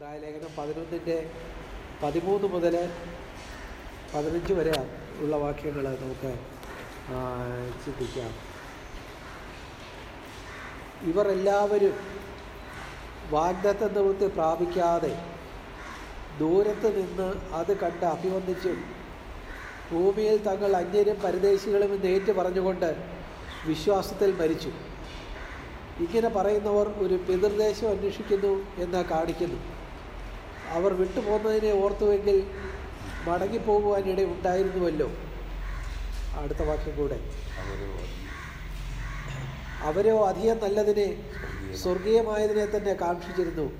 എബ്രായ ലേഖനം പതിനൊന്നിന്റെ പതിമൂന്ന് മുതൽ പതിനഞ്ച് വരെ ഉള്ള വാക്യങ്ങൾ നമുക്ക് ചിന്തിക്കാം. ഇവർ എല്ലാവരും വാഗ്ദത്ത പ്രാപിക്കാതെ ദൂരത്ത് നിന്ന് അത് കണ്ട് അഭിവന്ദിച്ചും ഭൂമിയിൽ തങ്ങൾ അന്യരും പരദേശികളും എന്ന് ഏറ്റു പറഞ്ഞുകൊണ്ട് വിശ്വാസത്തിൽ മരിച്ചു. ഇങ്ങനെ പറയുന്നവർ ഒരു പിതൃദേശം അന്വേഷിക്കുന്നു എന്ന് കാണിക്കുന്നു. അവർ വിട്ടുപോകുന്നതിനെ ഓർത്തുവെങ്കിൽ മടങ്ങിപ്പോകുവാനിട ഉണ്ടായിരുന്നുവല്ലോ. അടുത്ത വാക്യം കൂടെ. അവരോ അധികം നല്ലതിനെ സ്വർഗീയമായതിനെ തന്നെ കാക്ഷിച്ചിരുന്നു.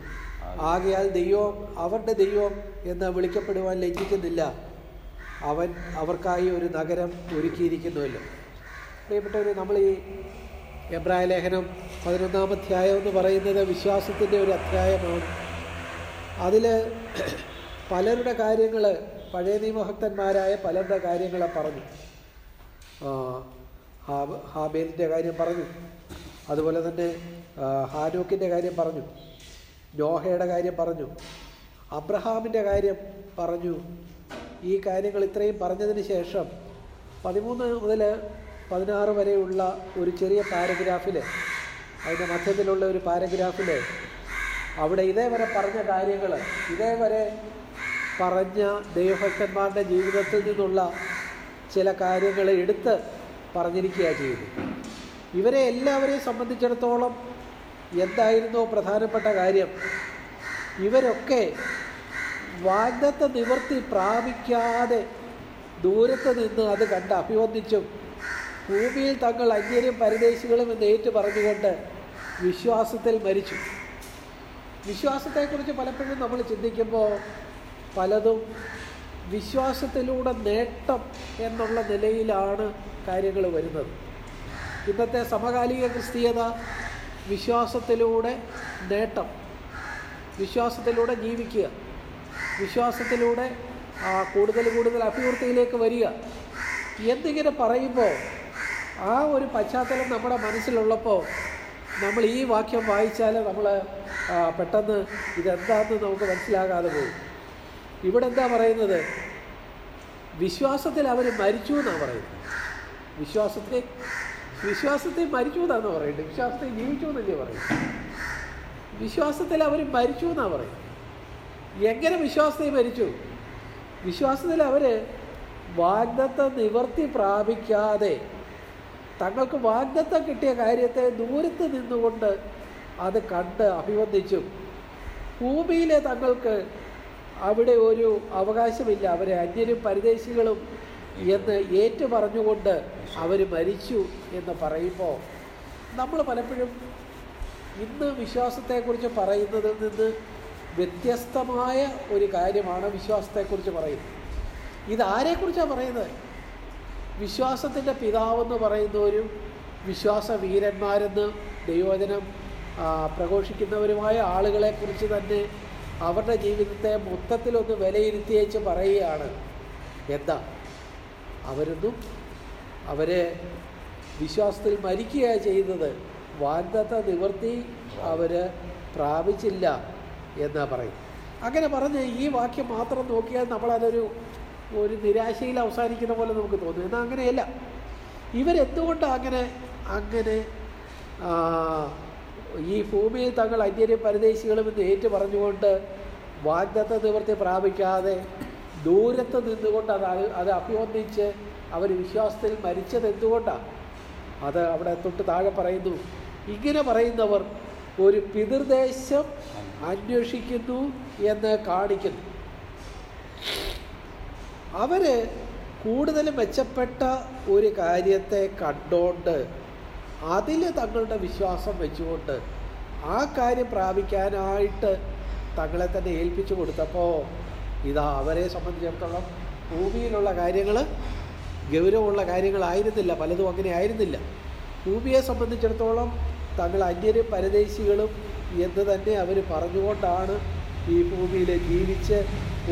ആകയാൽ ദൈവം അവരുടെ ദൈവം എന്ന് വിളിക്കപ്പെടുവാൻ ലജ്ജിക്കുന്നില്ല. അവൻ അവർക്കായി ഒരു നഗരം ഒരുക്കിയിരിക്കുന്നുവല്ലോ. പ്രിയപ്പെട്ടവർ നമ്മൾ ഈ എബ്രായ ലേഖനം പതിനൊന്നാം അധ്യായം എന്ന് പറയുന്നത് വിശ്വാസത്തിന്റെ ഒരു അധ്യായമാണ്. അതിൽ പലരുടെ കാര്യങ്ങൾ പഴയ നിയമഭക്തന്മാരായ പലരുടെ കാര്യങ്ങളെ പറഞ്ഞു. ഹാബേലിന്റെ കാര്യം പറഞ്ഞു. അതുപോലെ തന്നെ ഹാനോക്കിന്റെ കാര്യം പറഞ്ഞു. നോഹയുടെ കാര്യം പറഞ്ഞു. അബ്രഹാമിന്റെ കാര്യം പറഞ്ഞു. ഈ കാര്യങ്ങൾ ഇത്രയും പറഞ്ഞതിന് ശേഷം പതിമൂന്ന് മുതൽ പതിനാറ് വരെയുള്ള ഒരു ചെറിയ പാരഗ്രാഫിൽ അതിന്റെ മധ്യത്തിലുള്ള ഒരു പാരഗ്രാഫിൽ അവിടെ ഇതേവരെ പറഞ്ഞ കാര്യങ്ങൾ ഇതേവരെ പറഞ്ഞ ദൈവഭക്തന്മാരുടെ ജീവിതത്തിൽ നിന്നുള്ള ചില കാര്യങ്ങൾ എടുത്ത് പറഞ്ഞിരിക്കുകയാണ് ചെയ്തു ഇവരെ എല്ലാവരെയും സംബന്ധിച്ചിടത്തോളം എന്തായിരുന്നോ പ്രധാനപ്പെട്ട കാര്യം ഇവരൊക്കെ വാഗ്ദത്ത നിവർത്തി പ്രാപിക്കാതെ ദൂരത്ത് നിന്ന് അത് കണ്ട് അഭിവന്ദിച്ചും ഭൂമിയിൽ തങ്ങൾ അന്യരും പരദേശികളും എന്ന് ഏറ്റു പറഞ്ഞുകൊണ്ട് വിശ്വാസത്തിൽ മരിച്ചു. വിശ്വാസത്തെക്കുറിച്ച് പലപ്പോഴും നമ്മൾ ചിന്തിക്കുമ്പോൾ പലതും വിശ്വാസത്തിലൂടെ നേട്ടം എന്നുള്ള നിലയിലാണ് കാര്യങ്ങൾ വരുന്നത്. ഇന്നത്തെ സമകാലിക ക്രിസ്തീയത വിശ്വാസത്തിലൂടെ നേട്ടം വിശ്വാസത്തിലൂടെ ജീവിക്കുക വിശ്വാസത്തിലൂടെ കൂടുതൽ കൂടുതൽ അഭിവൃദ്ധിയിലേക്ക് വരിക എന്നിങ്ങനെ പറയുമ്പോൾ ആ ഒരു പശ്ചാത്തലം നമ്മുടെ മനസ്സിലുള്ളപ്പോൾ നമ്മൾ ഈ വാക്യം വായിച്ചാൽ നമ്മൾ പെട്ടെന്ന് ഇതെന്താണെന്ന് നമുക്ക് മനസ്സിലാകാതെ പോകും ഇവിടെ എന്താ പറയുന്നത്? വിശ്വാസത്തിൽ അവർ മരിച്ചു എന്നാണ് പറയുന്നത്. വിശ്വാസത്തെ വിശ്വാസത്തെ മരിച്ചു എന്നാണ് പറയുന്നത്. വിശ്വാസത്തെ ജീവിച്ചു എന്നല്ലേ പറയുന്നത്. വിശ്വാസത്തിൽ അവർ മരിച്ചു എന്നാണ് പറയുന്നത്. എങ്ങനെ വിശ്വാസത്തെ മരിച്ചു? വിശ്വാസത്തിൽ അവർ വാഗ്ദത്ത നിവർത്തി പ്രാപിക്കാതെ തങ്ങൾക്ക് വാഗ്ദത്തം കിട്ടിയ കാര്യത്തെ ദൂരത്ത് നിന്നുകൊണ്ട് അത് കണ്ട് അഭിവന്ദിച്ചു. ഭൂമിയിലെ തങ്ങൾക്ക് അവിടെ ഒരു അവകാശമില്ല. അവരെ അന്യരും പരിദേശികളും എന്ന് ഏറ്റു പറഞ്ഞുകൊണ്ട് അവർ മരിച്ചു എന്ന് പറയുമ്പോൾ നമ്മൾ പലപ്പോഴും ഇന്ന് വിശ്വാസത്തെക്കുറിച്ച് പറയുന്നതിൽ നിന്ന് വ്യത്യസ്തമായ ഒരു കാര്യമാണ് വിശ്വാസത്തെക്കുറിച്ച് പറയുന്നത്. ഇതാരെക്കുറിച്ചാണ് പറയുന്നത്? വിശ്വാസത്തിന്റെ പിതാവെന്ന് പറയുന്നവരും വിശ്വാസ വീരന്മാരെന്ന് ദൈവവചനം ആ, പ്രഘോഷിക്കുന്നവരുമായ ആളുകളെക്കുറിച്ച് തന്നെ അവരുടെ ജീവിതത്തെ മൊത്തത്തിലൊന്ന് വിലയിരുത്തിയേച്ച് പറയുകയാണ്. എന്താ? അവരൊന്നും അവരെ വിശ്വാസത്തിൽ മരിക്കുക ചെയ്യുന്നത്. വാഗ്ദത്ത നിവർത്തി അവർ പ്രാപിച്ചില്ല എന്നാ പറയും അങ്ങനെ പറഞ്ഞ് ഈ വാക്യം മാത്രം നോക്കിയാൽ നമ്മളതൊരു ഒരു നിരാശയിൽ അവസാനിക്കുന്ന പോലെ നമുക്ക് തോന്നും. എന്നാൽ അങ്ങനെയല്ല. ഇവരെന്തുകൊണ്ടാണ് അങ്ങനെ അങ്ങനെ ഈ ഭൂമിയിൽ തങ്ങൾ അന്യരും പരദേശികളും എന്ന് ഏറ്റു പറഞ്ഞുകൊണ്ട് വാഗ്ദത്ത നിവൃത്തി പ്രാപിക്കാതെ ദൂരത്ത് നിന്നുകൊണ്ട് അത് അത് അഭിവന്ദിച്ച് അവർ വിശ്വാസത്തിൽ മരിച്ചത് എന്തുകൊണ്ടാണ്? അത് അവിടെ തൊട്ട് താഴെ പറയുന്നു. ഇങ്ങനെ പറയുന്നവർ ഒരു പിതൃദേശം അന്വേഷിക്കുന്നു എന്ന് കാണിക്കുന്നു. അവർ കൂടുതൽ മെച്ചപ്പെട്ട ഒരു കാര്യത്തെ കണ്ടോണ്ട് അതിൽ തങ്ങളുടെ വിശ്വാസം വെച്ചുകൊണ്ട് ആ കാര്യം പ്രാപിക്കാനായിട്ട് തങ്ങളെ തന്നെ ഏൽപ്പിച്ചു കൊടുത്തപ്പോൾ ഇതാ അവരെ സംബന്ധിച്ചിടത്തോളം ഭൂമിയിലുള്ള കാര്യങ്ങൾ ഗൗരവമുള്ള കാര്യങ്ങളായിരുന്നില്ല പലതും അങ്ങനെ ആയിരുന്നില്ല. ഭൂമിയെ സംബന്ധിച്ചിടത്തോളം തങ്ങൾ അന്യരും പരദേശികളും എന്ന് തന്നെ അവർ പറഞ്ഞുകൊണ്ടാണ് ഈ ഭൂമിയിൽ ജീവിച്ച്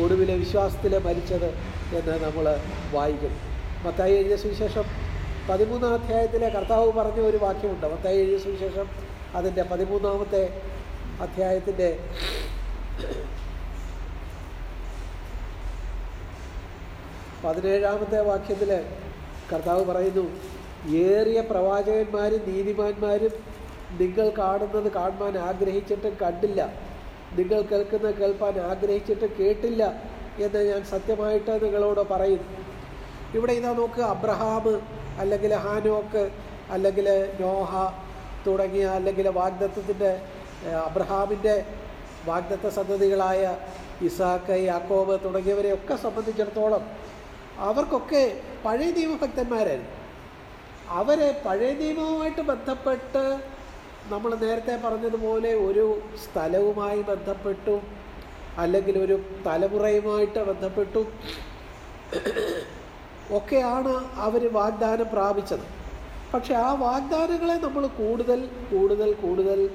ഒടുവിലെ വിശ്വാസത്തിൽ മരിച്ചത് എന്ന് നമ്മൾ വായിക്കും മത്തായി എഴുതിയ സുവിശേഷം പതിമൂന്നാം അധ്യായത്തിലെ കർത്താവ് പറഞ്ഞ ഒരു വാക്യമുണ്ട്. മത്തായി എഴുതിയ സുവിശേഷം അതിന്റെ പതിമൂന്നാമത്തെ അധ്യായത്തിന്റെ പതിനേഴാമത്തെ വാക്യത്തിൽ കർത്താവ് പറയുന്നു ഏറിയ പ്രവാചകന്മാരും നീതിമാന്മാരും നിങ്ങൾ കാണുന്നത് കാണുവാൻ ആഗ്രഹിച്ചിട്ട് കണ്ടില്ല. നിങ്ങൾ കേൾക്കുന്ന കേൾപ്പാൻ ആഗ്രഹിച്ചിട്ട് കേട്ടില്ല എന്ന് ഞാൻ സത്യമായിട്ട് നിങ്ങളോട് പറയുന്നു. ഇവിടെ ഇതാ നോക്കുക അബ്രഹാം അല്ലെങ്കിൽ ഹാനോക്ക് അല്ലെങ്കിൽ നോഹ തുടങ്ങിയ അല്ലെങ്കിൽ വാഗ്ദത്വത്തിന്റെ അബ്രഹാമിന്റെ വാഗ്ദത്ത സന്തതികളായ ഇസാക്ക് യാക്കോബ് തുടങ്ങിയവരെയൊക്കെ സംബന്ധിച്ചിടത്തോളം അവർക്കൊക്കെ പഴയ നിയമഭക്തന്മാരായിരുന്നു. അവരെ പഴയ നിയമവുമായിട്ട് ബന്ധപ്പെട്ട് നമ്മൾ നേരത്തെ പറഞ്ഞതുപോലെ ഒരു സ്ഥലവുമായി ബന്ധപ്പെട്ടും അല്ലെങ്കിൽ ഒരു തലമുറയുമായിട്ട് ബന്ധപ്പെട്ടും ഒക്കെയാണ് അവർ വാഗ്ദാനം പ്രാപിച്ചത്. പക്ഷെ ആ വാഗ്ദാനങ്ങളെ നമ്മൾ കൂടുതൽ കൂടുതൽ കൂടുതൽ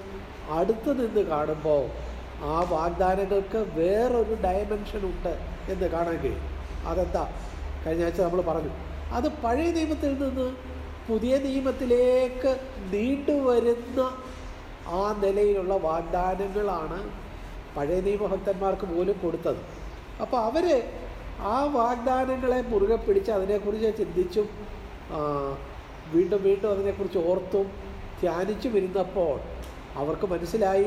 അടുത്ത് നിന്ന് കാണുമ്പോൾ ആ വാഗ്ദാനങ്ങൾക്ക് വേറൊരു ഡയമെൻഷൻ ഉണ്ട് എന്ന് കാണാൻ കഴിയും. അതെന്താ? കഴിഞ്ഞ ആഴ്ച നമ്മൾ പറഞ്ഞു. അത് പഴയ നിയമത്തിൽ നിന്ന് പുതിയ നിയമത്തിലേക്ക് നീണ്ടുവരുന്ന ആ നിലയിലുള്ള വാഗ്ദാനങ്ങളാണ് പഴയ നിയമഭക്തന്മാർക്ക് പോലും കൊടുത്തത്. അപ്പോൾ അവർ ആ വാഗ്ദാനങ്ങളെ മുറുകെ പിടിച്ച് അതിനെക്കുറിച്ച് ചിന്തിച്ചും വീണ്ടും വീണ്ടും അതിനെക്കുറിച്ച് ഓർത്തും ധ്യാനിച്ചും ഇരുന്നപ്പോൾ അവർക്ക് മനസ്സിലായി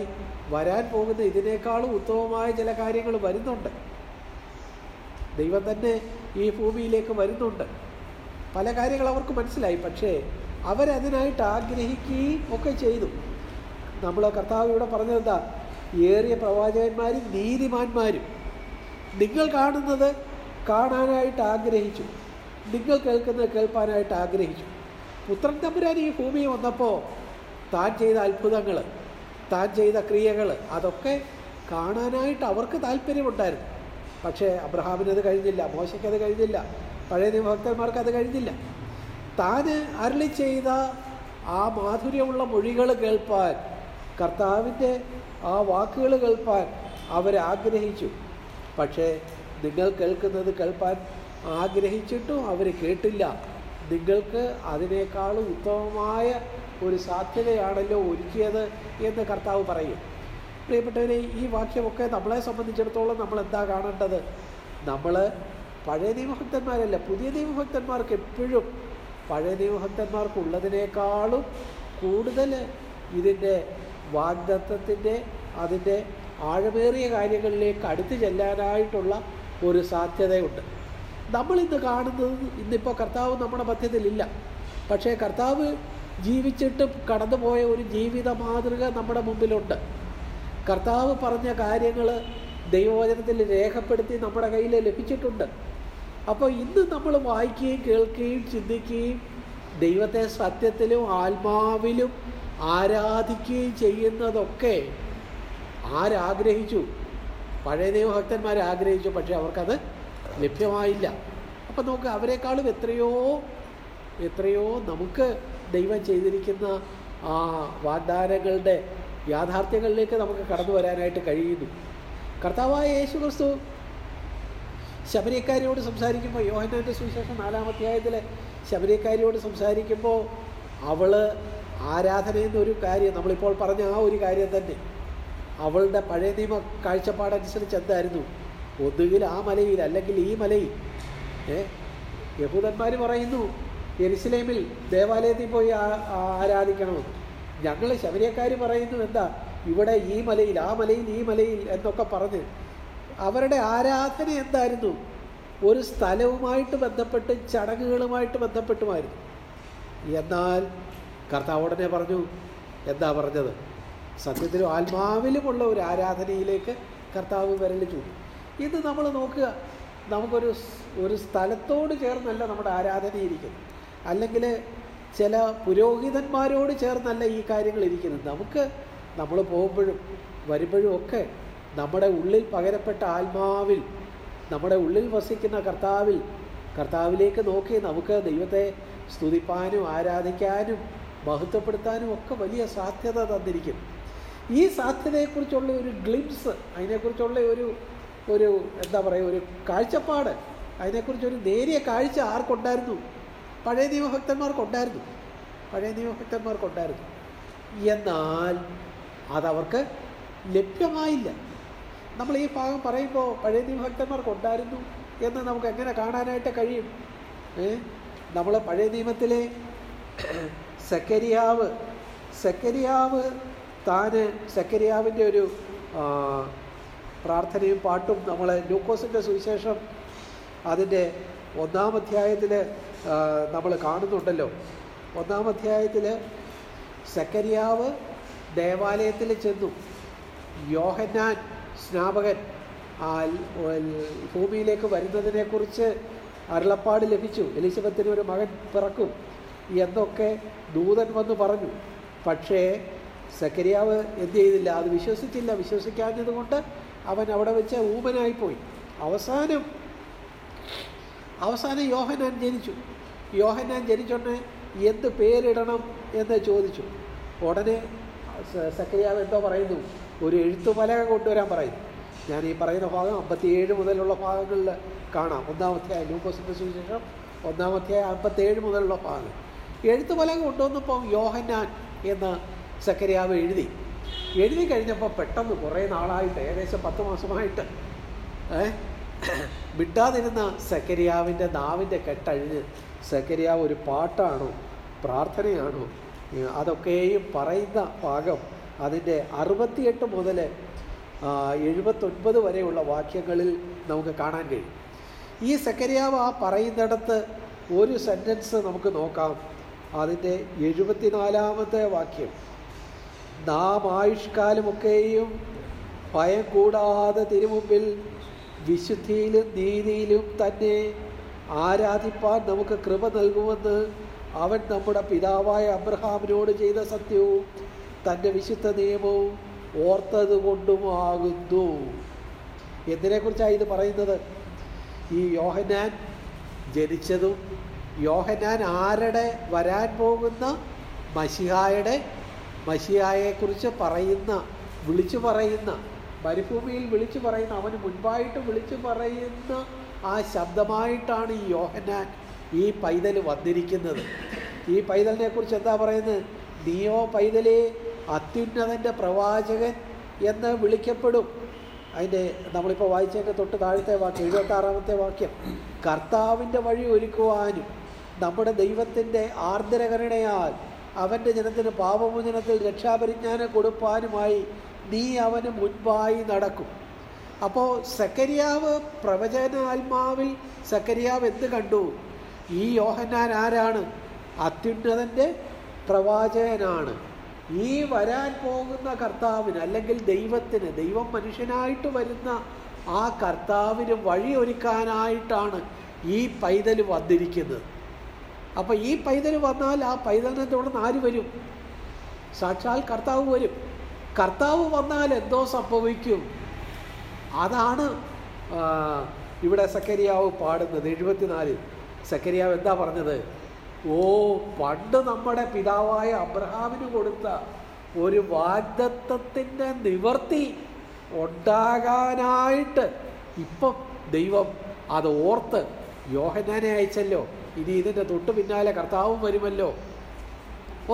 വരാൻ പോകുന്ന ഇതിനേക്കാളും ഉത്തമമായ ചില കാര്യങ്ങൾ വരുന്നുണ്ട്. ദൈവം തന്നെ ഈ ഭൂമിയിലേക്ക് വരുന്നുണ്ട്. പല കാര്യങ്ങൾ അവർക്ക് മനസ്സിലായി പക്ഷേ അവരതിനായിട്ട് ആഗ്രഹിക്കുകയും ഒക്കെ ചെയ്തു. നമ്മൾ കർത്താവ് ഇവിടെ പറഞ്ഞതെന്താ? ഏറിയ പ്രവാചകന്മാരും നീതിമാന്മാരും. നിങ്ങൾ കാണുന്നത് കാണാനായിട്ട് ആഗ്രഹിച്ചു. നിങ്ങൾ കേൾക്കുന്നത് കേൾപ്പാനായിട്ട് ആഗ്രഹിച്ചു. പുത്രൻ തമ്പുരാൻ ഈ ഭൂമിയിൽ വന്നപ്പോൾ താൻ ചെയ്ത അത്ഭുതങ്ങൾ താൻ ചെയ്ത ക്രിയകൾ അതൊക്കെ കാണാനായിട്ട് അവർക്ക് താല്പര്യമുണ്ടായിരുന്നു. പക്ഷേ അബ്രഹാമിന് അത് കഴിഞ്ഞില്ല മോശയ്ക്കത് കഴിഞ്ഞില്ല പഴയ നിയമഭക്തന്മാർക്ക് അത് കഴിഞ്ഞില്ല. താൻ അരളി ചെയ്ത ആ മാധുര്യമുള്ള മൊഴികൾ കേൾപ്പാൻ കർത്താവിന്റെ ആ വാക്കുകൾ കേൾപ്പാൻ അവരാഗ്രഹിച്ചു. പക്ഷേ നിങ്ങൾ കേൾക്കുന്നത് കേൾപ്പാൻ ആഗ്രഹിച്ചിട്ടും അവർ കേട്ടില്ല. നിങ്ങൾക്ക് അതിനേക്കാളും ഉത്തമമായ ഒരു സാധ്യതയാണല്ലോ ഒരുക്കിയത് എന്ന് കർത്താവ് പറയും. പ്രിയപ്പെട്ടവരെ ഈ വാക്യമൊക്കെ നമ്മളെ സംബന്ധിച്ചിടത്തോളം നമ്മൾ എന്താ കാണേണ്ടത്? നമ്മൾ പഴയ നിയമഭക്തന്മാരല്ല പുതിയ നിയമഭക്തന്മാർക്ക് എപ്പോഴും പഴയ നിയമഭക്തന്മാർക്കുള്ളതിനേക്കാളും കൂടുതൽ ഇതിന്റെ വാഗ്ദത്വത്തിന്റെ അതിന്റെ ആഴമേറിയ കാര്യങ്ങളിലേക്ക് അടുത്തു ചെല്ലാനായിട്ടുള്ള ഒരു സാധ്യതയുണ്ട്. നമ്മളിന്ന് കാണുന്നത് ഇന്നിപ്പോൾ കർത്താവ് നമ്മുടെ മധ്യത്തിലില്ല. പക്ഷേ കർത്താവ് ജീവിച്ചിട്ട് കടന്നുപോയ ഒരു ജീവിത മാതൃക നമ്മുടെ മുമ്പിലുണ്ട്. കർത്താവ് പറഞ്ഞ കാര്യങ്ങൾ ദൈവവചനത്തിൽ രേഖപ്പെടുത്തി നമ്മുടെ കയ്യിൽ ലഭിച്ചിട്ടുണ്ട്. അപ്പോൾ ഇന്ന് നമ്മൾ വായിക്കുകയും കേൾക്കുകയും ചിന്തിക്കുകയും ദൈവത്തെ സത്യത്തിലും ആത്മാവിലും ആരാധിക്കുകയും ചെയ്യുന്നതൊക്കെ ആരാഗ്രഹിച്ചു. പഴയ നിയമഭക്തന്മാർ ആഗ്രഹിച്ചു പക്ഷേ അവർക്കത് ലഭ്യമായില്ല. അപ്പം നമുക്ക് അവരെക്കാളും എത്രയോ എത്രയോ നമുക്ക് ദൈവം ചെയ്തിരിക്കുന്ന ആ വാഗ്ദാനങ്ങളുടെ യാഥാർത്ഥ്യങ്ങളിലേക്ക് നമുക്ക് കടന്നു വരാനായിട്ട് കഴിയുന്നു. കർത്താവായ യേശു ക്രിസ്തു ശബരിക്കാരിയോട് സംസാരിക്കുമ്പോൾ യോഹന്നാന്റെ സുവിശേഷം നാലാം അധ്യായത്തിലെ ശബരിക്കാരിയോട് സംസാരിക്കുമ്പോൾ അവൾ ആരാധന എന്നൊരു കാര്യം നമ്മളിപ്പോൾ പറഞ്ഞ ആ ഒരു കാര്യം തന്നെ. അവളുടെ പഴയ നിയമ കാഴ്ചപ്പാടനുസരിച്ച് എന്തായിരുന്നു? ഒന്നുകിൽ ആ മലയിൽ അല്ലെങ്കിൽ ഈ മലയിൽ. ഏ? യഹൂദന്മാർ പറയുന്നു എരുസലേമിൽ ദേവാലയത്തിൽ പോയി ആരാധിക്കണമെന്ന് ഞങ്ങൾ ശബരിയക്കാർ പറയുന്നു എന്താ? ഇവിടെ ഈ മലയിൽ ആ മലയിൽ ഈ മലയിൽ എന്നൊക്കെ പറഞ്ഞ് അവരുടെ ആരാധന എന്തായിരുന്നു? ഒരു സ്ഥലവുമായിട്ട് ബന്ധപ്പെട്ട് ചടങ്ങുകളുമായിട്ട് ബന്ധപ്പെട്ടുമായിരുന്നു. എന്നാൽ കർത്താവ് ഉടനെ പറഞ്ഞു എന്താ പറഞ്ഞത്? സത്യത്തിലും ആത്മാവിലുമുള്ള ഒരു ആരാധനയിലേക്ക് കർത്താവ് വിരൽ ഇത് നമ്മൾ നോക്കുക. നമുക്കൊരു ഒരു സ്ഥലത്തോട് ചേർന്നല്ല നമ്മുടെ ആരാധന ഇരിക്കുന്നത് അല്ലെങ്കിൽ ചില പുരോഹിതന്മാരോട് ചേർന്നല്ല ഈ കാര്യങ്ങൾ ഇരിക്കുന്നത്. നമുക്ക് നമ്മൾ പോകുമ്പോഴും വരുമ്പോഴും ഒക്കെ നമ്മുടെ ഉള്ളിൽ പകരപ്പെട്ട ആത്മാവിൽ നമ്മുടെ ഉള്ളിൽ വസിക്കുന്ന കർത്താവിൽ കർത്താവിലേക്ക് നോക്കി നമുക്ക് ദൈവത്തെ സ്തുതിപ്പാനും ആരാധിക്കാനും മഹത്വപ്പെടുത്താനും ഒക്കെ വലിയ സാധ്യത തന്നിരിക്കും ഈ സാധ്യതയെക്കുറിച്ചുള്ള ഒരു ഗ്ലിംസ് അതിനെക്കുറിച്ചുള്ള ഒരു ഒരു എന്താ പറയുക ഒരു കാഴ്ചപ്പാട് അതിനെക്കുറിച്ചൊരു നേരിയ കാഴ്ച ആർക്കുണ്ടായിരുന്നു? പഴയ നിയമഭക്തന്മാർക്കുണ്ടായിരുന്നു പഴയ നിയമഭക്തന്മാർക്കുണ്ടായിരുന്നു എന്നാൽ അതവർക്ക് ലഭ്യമായില്ല. നമ്മൾ ഈ ഭാഗം പറയുമ്പോൾ പഴയ നിയമഭക്തന്മാർക്കുണ്ടായിരുന്നു എന്ന് നമുക്ക് എങ്ങനെ കാണാനായിട്ട് കഴിയും? നമ്മൾ പഴയ നിയമത്തിലെ സെക്കരിയാവ് സെക്കരിയാവ് താന് സെക്കരിയാവിന്റെ ഒരു പ്രാർത്ഥനയും പാട്ടും നമ്മളെ ലൂക്കോസിന്റെ സുവിശേഷം അതിന്റെ ഒന്നാം അധ്യായത്തിൽ നമ്മൾ കാണുന്നുണ്ടല്ലോ. ഒന്നാം അധ്യായത്തിൽ സെക്കരിയാവ് ദേവാലയത്തിൽ ചെന്നു. യോഹന്നാൻ സ്നാപകൻ ഭൂമിയിലേക്ക് വരുന്നതിനെക്കുറിച്ച് അരുളപ്പാട് ലഭിച്ചു. എലിസബത്തിന് ഒരു മകൻ പിറക്കും. എന്നൊക്കെ ദൂതൻ വന്ന് പറഞ്ഞു. പക്ഷേ സക്കരിയാവ് എന്ത് ചെയ്തില്ല? അത് വിശ്വസിച്ചില്ല. വിശ്വസിക്കാഞ്ഞത് കൊണ്ട് അവൻ അവിടെ വെച്ച് ഊമനായിപ്പോയി അവസാനം അവസാനം യോഹനാൻ ജനിച്ചു. യോഹനാൻ ജനിച്ചോണ്ട് എന്ത് പേരിടണം എന്ന് ചോദിച്ചു. ഉടനെ സക്കരിയാവ് എന്തോ പറയുന്നു. ഒരു എഴുത്തുപലക കൊണ്ടുവരാൻ പറയുന്നു. ഞാൻ ഈ പറയുന്ന ഭാഗം അമ്പത്തിയേഴ് മുതലുള്ള ഭാഗങ്ങളിൽ കാണാം. ഒന്നാമത്തെ ലൂക്കോസിന്റെ സുവിശേഷം ഒന്നാമത്തെ അമ്പത്തേഴ് മുതലുള്ള ഭാഗം. എഴുത്തുപലക കൊണ്ടുവന്നപ്പോൾ യോഹന്നാൻ എന്ന് സക്കറിയാവ് എഴുതി. എഴുതി കഴിഞ്ഞപ്പോൾ പെട്ടെന്ന് കുറേ നാളായിട്ട് ഏകദേശം പത്ത് മാസമായിട്ട് വിട്ടാതിരുന്ന സക്കരിയാവിന്റെ നാവിന്റെ കെട്ടഴിഞ്ഞ് സക്കരിയാവ് ഒരു പാട്ടാണോ പ്രാർത്ഥനയാണോ അതൊക്കെയും പറയുന്ന ഭാഗം അതിന്റെ അറുപത്തിയെട്ട് മുതൽ എഴുപത്തൊൻപത് വരെയുള്ള വാക്യങ്ങളിൽ നമുക്ക് കാണാൻ കഴിയും. ഈ സക്കരിയാവ് ആ പറയുന്നിടത്ത് ഒരു സെന്റൻസ് നമുക്ക് നോക്കാം. അതിന്റെ എഴുപത്തിനാലാമത്തെ വാക്യം. നാം ആയുഷ്കാലമൊക്കെയും ഭയം കൂടാതെ തിരുമുമ്പിൽ വിശുദ്ധിയിലും നീതിയിലും തന്നെ ആരാധിപ്പാൻ നമുക്ക് കൃപ നൽകുമെന്ന് അവൻ നമ്മുടെ പിതാവായ അബ്രഹാമിനോട് ചെയ്ത സത്യവും തന്റെ വിശുദ്ധ നിയമവും ഓർത്തത് കൊണ്ടുമാകുന്നു എന്തിനെക്കുറിച്ചാണ് ഇത് പറയുന്നത്? ഈ യോഹനാൻ ജനിച്ചതും യോഹനാൻ ആരുടെ വരാൻ പോകുന്ന മഷിഹായുടെ മഷിഹായെക്കുറിച്ച് പറയുന്ന വിളിച്ചു പറയുന്ന മരുഭൂമിയിൽ വിളിച്ചു പറയുന്ന അവന് മുൻപായിട്ട് വിളിച്ചു പറയുന്ന ആ ശബ്ദമായിട്ടാണ് ഈ യോഹനാൻ ഈ പൈതൽ വന്നിരിക്കുന്നത്. ഈ പൈതലിനെ കുറിച്ച് എന്താ പറയുന്നത്? നീയോ പൈതലേ അത്യുന്നതന്റെ പ്രവാചകൻ എന്ന് വിളിക്കപ്പെടും. അതിന്റെ നമ്മളിപ്പോൾ വായിച്ചതിന്റെ തൊട്ട് താഴത്തെ വാക്യം എഴുപത്താറാമത്തെ വാക്യം. കർത്താവിന്റെ വഴി ഒരുക്കുവാനും നമ്മുടെ ദൈവത്തിന്റെ ആർദ്രകരുണയാൽ അവന്റെ ജനത്തിന് പാപമോചനത്തിൽ രക്ഷാപരിജ്ഞാനം കൊടുപ്പാനുമായി നീ അവന് മുൻപായി നടക്കും. അപ്പോൾ സക്കരിയാവ് പ്രവചനാത്മാവിൽ സക്കരിയാവ് എന്ത് കണ്ടു? ഈ യോഹന്നാൻ ആരാണ്? അത്യുന്നതന്റെ പ്രവാചകനാണ്. ഈ വരാൻ പോകുന്ന കർത്താവിന് അല്ലെങ്കിൽ ദൈവത്തിന് ദൈവം മനുഷ്യനായിട്ട് വരുന്ന ആ കർത്താവിന് വഴിയൊരുക്കാനായിട്ടാണ് ഈ പൈതൽ വന്നിരിക്കുന്നത്. അപ്പോൾ ഈ പൈതൽ വന്നാൽ ആ പൈതലിനെ തുടർന്ന് ആര് വരും. സാക്ഷാൽ കർത്താവ് വരും. കർത്താവ് വന്നാൽ എന്തോ സംഭവിക്കും. അതാണ് ഇവിടെ സക്കരിയാവ് പാടുന്നത്. എഴുപത്തിനാലിൽ സക്കരിയാവ് എന്താ പറഞ്ഞത്? ഓ പണ്ട് നമ്മുടെ പിതാവായ അബ്രഹാമിന് കൊടുത്ത ഒരു വാഗ്ദത്വത്തിന്റെ നിവർത്തി ഉണ്ടാകാനായിട്ട് ഇപ്പം ദൈവം അത് ഓർത്ത് യോഹനാനെ അയച്ചല്ലോ. ഇനി ഇതിന്റെ തൊട്ട് പിന്നാലെ കർത്താവും വരുമല്ലോ.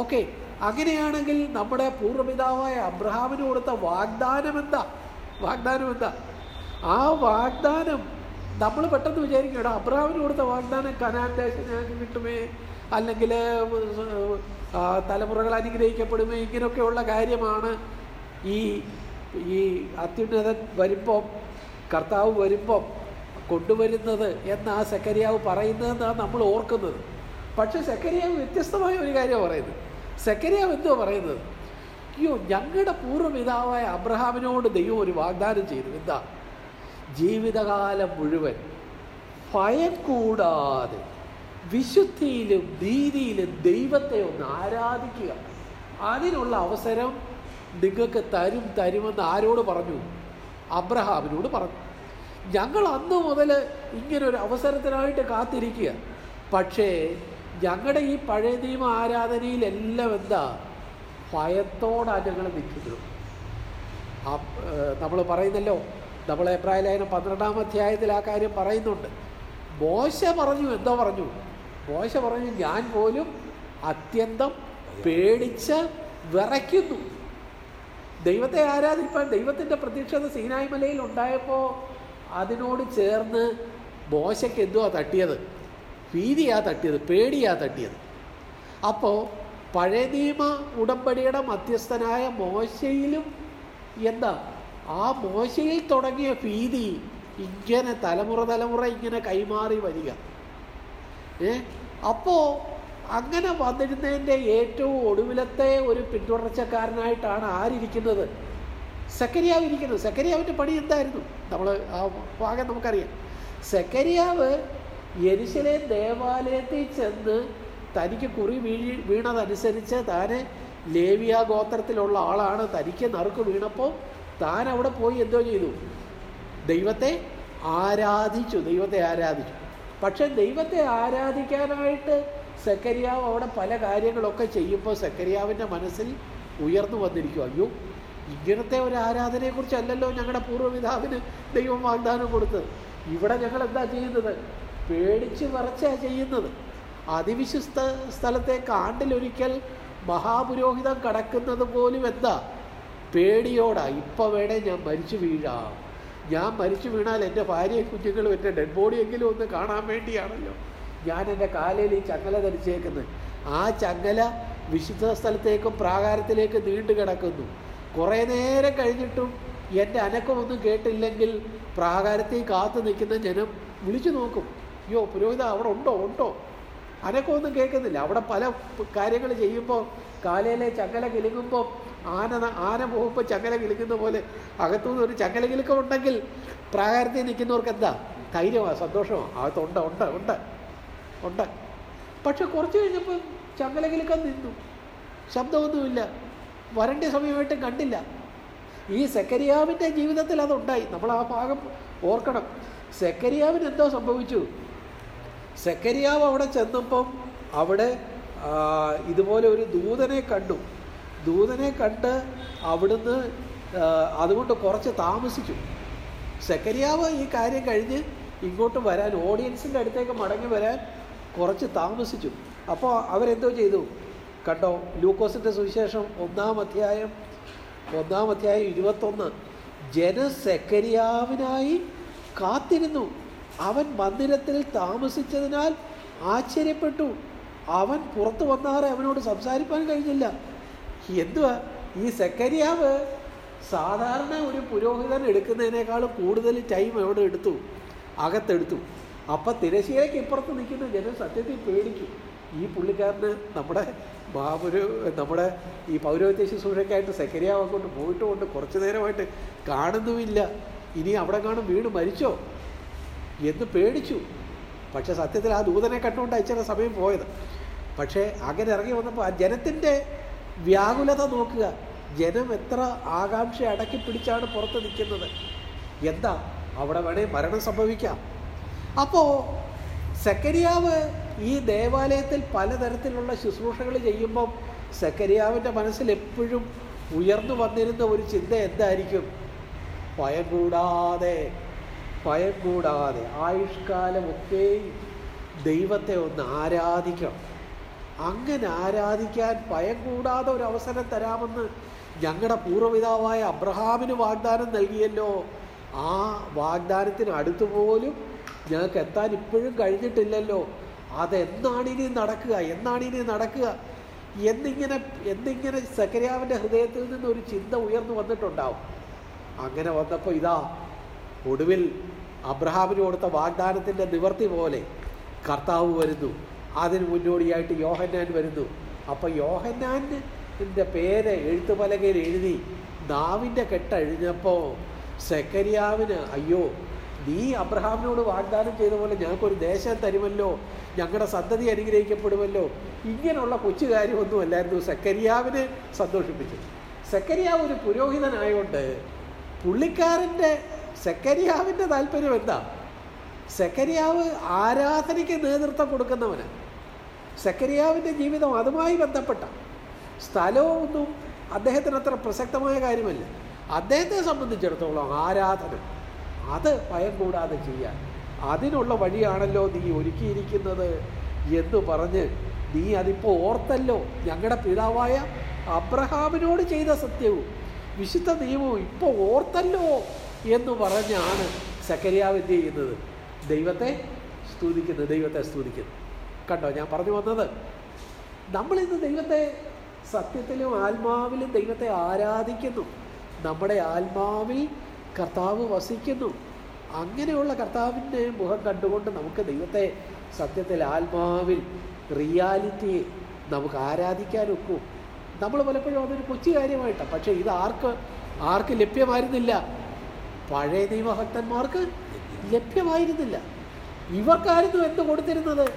ഓക്കെ അങ്ങനെയാണെങ്കിൽ നമ്മുടെ പൂർവപിതാവായ അബ്രഹാമിന് കൊടുത്ത വാഗ്ദാനം എന്താ? വാഗ്ദാനം എന്താ? ആ വാഗ്ദാനം നമ്മൾ പെട്ടെന്ന് വിചാരിക്കും അബ്രഹാമിന് കൊടുത്ത വാഗ്ദാനം കനാൻ ദേശം കിട്ടുമേ? അല്ലെങ്കിൽ തലമുറകൾ അനുഗ്രഹിക്കപ്പെടുമേ? ഇങ്ങനെയൊക്കെയുള്ള കാര്യമാണ് ഈ ഈ അത്യുന്നതൻ വരുമ്പം കർത്താവ് വരുമ്പം കൊണ്ടുവരുന്നത് എന്ന് ആ സെക്കരിയാവ് പറയുന്നതെന്നാണ് നമ്മൾ ഓർക്കുന്നത്. പക്ഷെ സെക്കരിയാവ് വ്യത്യസ്തമായ ഒരു കാര്യം പറയുന്നത്. സെക്കരിയാവ് എന്തോ പറയുന്നത്? അയ്യോ ഞങ്ങളുടെ പൂർവപിതാവായ അബ്രഹാമിനോട് ദൈവം ഒരു വാഗ്ദാനം ചെയ്തു. എന്താ? ജീവിതകാലം മുഴുവൻ ഭയം കൂടാതെ വിശുദ്ധിയിലും നീതിയിലും ദൈവത്തെ ഒന്ന് ആരാധിക്കുക. അതിനുള്ള അവസരം നിങ്ങൾക്ക് തരും തരുമെന്ന് ആരോട് പറഞ്ഞു? അബ്രഹാമിനോട് പറഞ്ഞു. ഞങ്ങൾ അന്ന് മുതൽ ഇങ്ങനെ ഒരു അവസരത്തിനായിട്ട് കാത്തിരിക്കുക. പക്ഷേ ഞങ്ങളുടെ ഈ പഴയ നിയമ ആരാധനയിലെല്ലാം എന്താ? ഭയത്തോടാണ് ഞങ്ങൾ നിൽക്കുന്നത്. നമ്മൾ പറയുന്നല്ലോ നമ്മൾ എബ്രാഹിം ലേഖനം പന്ത്രണ്ടാം അധ്യായത്തിൽ ആ കാര്യം പറയുന്നുണ്ട്. മോശ പറഞ്ഞു എന്താ പറഞ്ഞു? മോശ പറഞ്ഞു ഞാൻ പോലും അത്യന്തം പേടിച്ച് വിറയ്ക്കുന്നു. ദൈവത്തെ ആരാധിപ്പാൻ ദൈവത്തിന്റെ പ്രതീക്ഷത സീനായ്മലയിൽ ഉണ്ടായപ്പോൾ അതിനോട് ചേർന്ന് മോശയ്ക്ക് എന്തുവാ തട്ടിയത്? ഭീതിയാ തട്ടിയത് പേടിയാ തട്ടിയത്. അപ്പോൾ പഴയ നിയമ ഉടമ്പടിയുടെ മധ്യസ്ഥനായ മോശയിലും എന്താ? ആ മോശയിൽ തുടങ്ങിയ ഭീതി ഇങ്ങനെ തലമുറ തലമുറ ഇങ്ങനെ കൈമാറി വരിക. ഏ? അപ്പോൾ അങ്ങനെ വന്നിരുന്നതിന്റെ ഏറ്റവും ഒടുവിലത്തെ ഒരു പിന്തുടർച്ചക്കാരനായിട്ടാണ് ആരിയ്ക്കുന്നത്? സെക്കരിയാവ് ഇരിക്കുന്നത് സെക്കരിയാവിന്റെ പണി എന്തായിരുന്നു? നമ്മൾ ആ ഭാഗം നമുക്കറിയാം. സെക്കരിയാവ് യരിശിലെ ദേവാലയത്തിൽ ചെന്ന് തനിക്ക് കുറി വീഴി വീണതനുസരിച്ച് താന് ലേവിയ ഗോത്രത്തിലുള്ള ആളാണ്. തനിക്ക് നറുക്ക് വീണപ്പോൾ താൻ അവിടെ പോയി എന്തോ ചെയ്തു? ദൈവത്തെ ആരാധിച്ചു. ദൈവത്തെ ആരാധിച്ചു. പക്ഷെ ദൈവത്തെ ആരാധിക്കാനായിട്ട് സെക്കരിയാവ് അവിടെ പല കാര്യങ്ങളൊക്കെ ചെയ്യുമ്പോൾ സെക്കരിയാവിന്റെ മനസ്സിൽ ഉയർന്നു വന്നിരിക്കും അയ്യോ ഇങ്ങനത്തെ ഒരു ആരാധനയെക്കുറിച്ചല്ലല്ലോ ഞങ്ങളുടെ പൂർവപിതാവിന് ദൈവം വാഗ്ദാനം കൊടുത്തത്. ഇവിടെ ഞങ്ങൾ എന്താ ചെയ്യുന്നത്? പേടിച്ച് വിറച്ചാ ചെയ്യുന്നത്. അതിവിശുദ്ധ സ്ഥലത്തേക്ക് ആണ്ടിലൊരിക്കൽ മഹാപുരോഹിതം കടക്കുന്നത് പോലും എന്താ? പേടിയോടാ. ഇപ്പം വേണേ ഞാൻ മരിച്ചു വീഴാം. ഞാൻ മരിച്ചു വീണാൽ എന്റെ ഭാര്യയും കുഞ്ഞുങ്ങളും എന്റെ ഡെഡ് ബോഡിയെങ്കിലും ഒന്ന് കാണാൻ വേണ്ടിയാണല്ലോ. ഞാൻ എന്റെ കാലയിൽ ഈ ചങ്ങല ധരിച്ചേക്കുന്നത്. ആ ചങ്ങല വിശുദ്ധ സ്ഥലത്തേക്കും പ്രാകാരത്തിലേക്കും നീണ്ടു കിടക്കുന്നു കുറേ നേരം കഴിഞ്ഞിട്ടും എന്റെ അനക്കമൊന്നും കേട്ടില്ലെങ്കിൽ പ്രാകാരത്തിൽ കാത്തു നിൽക്കുന്ന ജനം വിളിച്ചു നോക്കും. അയ്യോ പുരോഹിത അവിടെ ഉണ്ടോ? ഉണ്ടോ? അനക്കമൊന്നും കേൾക്കുന്നില്ല. അവിടെ പല കാര്യങ്ങൾ ചെയ്യുമ്പോൾ കാലയിലെ ചങ്ങല കിലുങ്ങുമ്പോൾ ആന ആന പോകുമ്പോൾ ചങ്ങല കിലുക്കുന്ന പോലെ അകത്തുനിന്ന് ഒരു ചങ്ങല കിലുക്കം ഉണ്ടെങ്കിൽ പ്രാകാരത്തിൽ നിൽക്കുന്നവർക്ക് എന്താ? ധൈര്യമാണ് സന്തോഷമാണ് അകത്തുണ്ട് ഉണ്ട് ഉണ്ട് ഉണ്ട്. പക്ഷെ കുറച്ച് കഴിഞ്ഞപ്പോൾ ചങ്ങല കിലുക്കം നിന്നു. ശബ്ദമൊന്നുമില്ല. വരണ്ട സമയമായിട്ട് കണ്ടില്ല. ഈ സെക്കരിയാവിന്റെ ജീവിതത്തിൽ അതുണ്ടായി. നമ്മൾ ആ ഭാഗം ഓർക്കണം. സെക്കരിയാവിന് എന്തോ സംഭവിച്ചു? സെക്കരിയാവ് അവിടെ ചെന്നപ്പം അവിടെ ഇതുപോലെ ഒരു ദൂതനെ കണ്ടു. ദൂതനെ കണ്ട് അവിടുന്ന് അതുകൊണ്ട് കുറച്ച് താമസിച്ചു. സെക്കരിയാവ് ഈ കാര്യം കഴിഞ്ഞ് ഇങ്ങോട്ട് വരാൻ ഓഡിയൻസിന്റെ അടുത്തേക്ക് മടങ്ങി വരാൻ കുറച്ച് താമസിച്ചു. അപ്പോൾ അവരെന്തോ ചെയ്തു? കണ്ടോ? ലൂക്കോസിന്റെ സുവിശേഷം ഒന്നാം അധ്യായം ഒന്നാം അധ്യായം ഇരുപത്തൊന്ന്. ജനസെക്കരിയാവിനായി കാത്തിരുന്നു. അവൻ മന്ദിരത്തിൽ താമസിച്ചതിനാൽ ആശ്ചര്യപ്പെട്ടു. അവൻ പുറത്തു വന്നാറെ അവനോട് സംസാരിക്കാൻ കഴിഞ്ഞില്ല. എന്തുവാ? ഈ സെക്കരിയാവ് സാധാരണ ഒരു പുരോഹിതൻ എടുക്കുന്നതിനേക്കാൾ കൂടുതൽ ടൈം അവിടെ എടുത്തു അകത്തെടുത്തു. അപ്പം തിരശ്ശീലയ്ക്ക് ഇപ്പുറത്ത് നിൽക്കുന്ന ജനം സത്യത്തിൽ പേടിക്കും. ഈ പുള്ളിക്കാരന് നമ്മുടെ മാപുരു നമ്മുടെ ഈ പൗരോഹിത്യ ശുശ്രൂഷയ്ക്കായിട്ട് സെക്കരിയാവ് അങ്ങോട്ട് പോയിട്ട് കൊണ്ട് കുറച്ച് നേരമായിട്ട് കാണുന്നുമില്ല. ഇനി അവിടെ കാണും വീട് മരിച്ചോ? എന്ന് പേടിച്ചു. പക്ഷേ സത്യത്തിൽ ആ ദൂതനെ കണ്ടുകൊണ്ട് അയച്ചിട്ട് സമയം പോയത്. പക്ഷേ അങ്ങനെ ഇറങ്ങി വന്നപ്പോൾ ആ ജനത്തിന്റെ വ്യാകുലത നോക്കുക. ജനം എത്ര ആകാംക്ഷ അടക്കി പിടിച്ചാണ് പുറത്ത് നിൽക്കുന്നത്. എന്താ? അവിടെ വേണേൽ മരണം സംഭവിക്കാം. അപ്പോൾ സെക്കരിയാവ് ഈ ദേവാലയത്തിൽ പലതരത്തിലുള്ള ശുശ്രൂഷകൾ ചെയ്യുമ്പം സെക്കരിയാവിന്റെ മനസ്സിൽ എപ്പോഴും ഉയർന്നു വന്നിരുന്ന ഒരു ചിന്ത എന്തായിരിക്കും? ഭയം കൂടാതെ ഭയം കൂടാതെ ആയുഷ്കാലമൊക്കെ ദൈവത്തെ ഒന്ന് ആരാധിക്കണം. അങ്ങനെ ആരാധിക്കാൻ ഭയം കൂടാതെ ഒരു അവസരം തരാമെന്ന് ഞങ്ങളുടെ പൂർവപിതാവായ അബ്രഹാമിന് വാഗ്ദാനം നൽകിയല്ലോ. ആ വാഗ്ദാനത്തിന് അടുത്തുപോലും ഞങ്ങൾക്ക് എത്താൻ ഇപ്പോഴും കഴിഞ്ഞിട്ടില്ലല്ലോ. അതെന്നാണ് ഇനി നടക്കുക? എന്നാണ് ഇനി നടക്കുക? എന്നിങ്ങനെ എന്നിങ്ങനെ സക്കരിയാവിന്റെ ഹൃദയത്തിൽ നിന്ന് ഒരു ചിന്ത ഉയർന്നു വന്നിട്ടുണ്ടാവും. അങ്ങനെ വന്നപ്പോൾ ഇതാ ഒടുവിൽ അബ്രഹാമിന് കൊടുത്ത വാഗ്ദാനത്തിന്റെ നിവർത്തി പോലെ കർത്താവ് വരുന്നു. അതിന് മുന്നോടിയായിട്ട് യോഹന്നാൻ വരുന്നു. അപ്പോൾ യോഹന്നാന്റെ പേര് എഴുത്തുപലകയിൽ എഴുതി നാവിന്റെ കെട്ടഴിഞ്ഞപ്പോൾ സെക്കരിയാവിന് അയ്യോ നീ അബ്രഹാമിനോട് വാഗ്ദാനം ചെയ്ത പോലെ ഞങ്ങൾക്കൊരു ദേശം തരുമല്ലോ. ഞങ്ങളുടെ സന്തതി അനുഗ്രഹിക്കപ്പെടുമല്ലോ. ഇങ്ങനെയുള്ള കൊച്ചു കാര്യമൊന്നുമല്ലായിരുന്നു. സെക്കരിയാവിനെ സന്തോഷിപ്പിച്ചു. സെക്കരിയാവ് ഒരു പുരോഹിതനായോണ്ട് പുള്ളിക്കാരന്റെ സെക്കരിയാവിന്റെ താല്പര്യം എന്താ? സെക്കരിയാവ് ആരാധനയ്ക്ക് നേതൃത്വം കൊടുക്കുന്നവന്. സെക്കരിയാവിന്റെ ജീവിതം അതുമായി ബന്ധപ്പെട്ട സ്ഥലമൊന്നും അദ്ദേഹത്തിന് അത്ര പ്രസക്തമായ കാര്യമല്ല. അദ്ദേഹത്തെ സംബന്ധിച്ചിടത്തോളം ആരാധന അത് ഭയം കൂടാതെ ചെയ്യാൻ. അതിനുള്ള വഴിയാണല്ലോ നീ ഒരുക്കിയിരിക്കുന്നത് എന്ന് പറഞ്ഞ് നീ അതിപ്പോൾ ഓർത്തല്ലോ ഞങ്ങളുടെ പിതാവായ അബ്രഹാമിനോട് ചെയ്ത സത്യവും. വിശുദ്ധ നിയമവും ഇപ്പോൾ ഓർത്തല്ലോ എന്ന് പറഞ്ഞാണ് സക്കരിയാവ് എന്ത് ചെയ്യുന്നത്? ദൈവത്തെ സ്തുതിക്കുന്നത് ദൈവത്തെ സ്തുതിക്കുന്നു. കണ്ടോ ഞാൻ പറഞ്ഞു വന്നത്? നമ്മളിന്ന് ദൈവത്തെ സത്യത്തിലും ആത്മാവിലും ദൈവത്തെ ആരാധിക്കുന്നു. നമ്മുടെ ആത്മാവിൽ കർത്താവ് വസിക്കുന്നു. അങ്ങനെയുള്ള കർത്താവിന്റെ മുഖം കണ്ടുകൊണ്ട് നമുക്ക് ദൈവത്തെ സത്യത്തിൽ ആത്മാവിൽ റിയാലിറ്റിയെ നമുക്ക് ആരാധിക്കാനൊക്കും. നമ്മൾ പലപ്പോഴും അതൊരു കൊച്ചു കാര്യമായിട്ടാണ്. പക്ഷേ ഇത് ആർക്ക് ആർക്ക് ലഭ്യമായിരുന്നില്ല? പഴയ ദൈവഭക്തന്മാർക്ക് ലഭ്യമായിരുന്നില്ല. ഇവർക്കായിരുന്നു എന്ത് കൊടുത്തിരുന്നത്?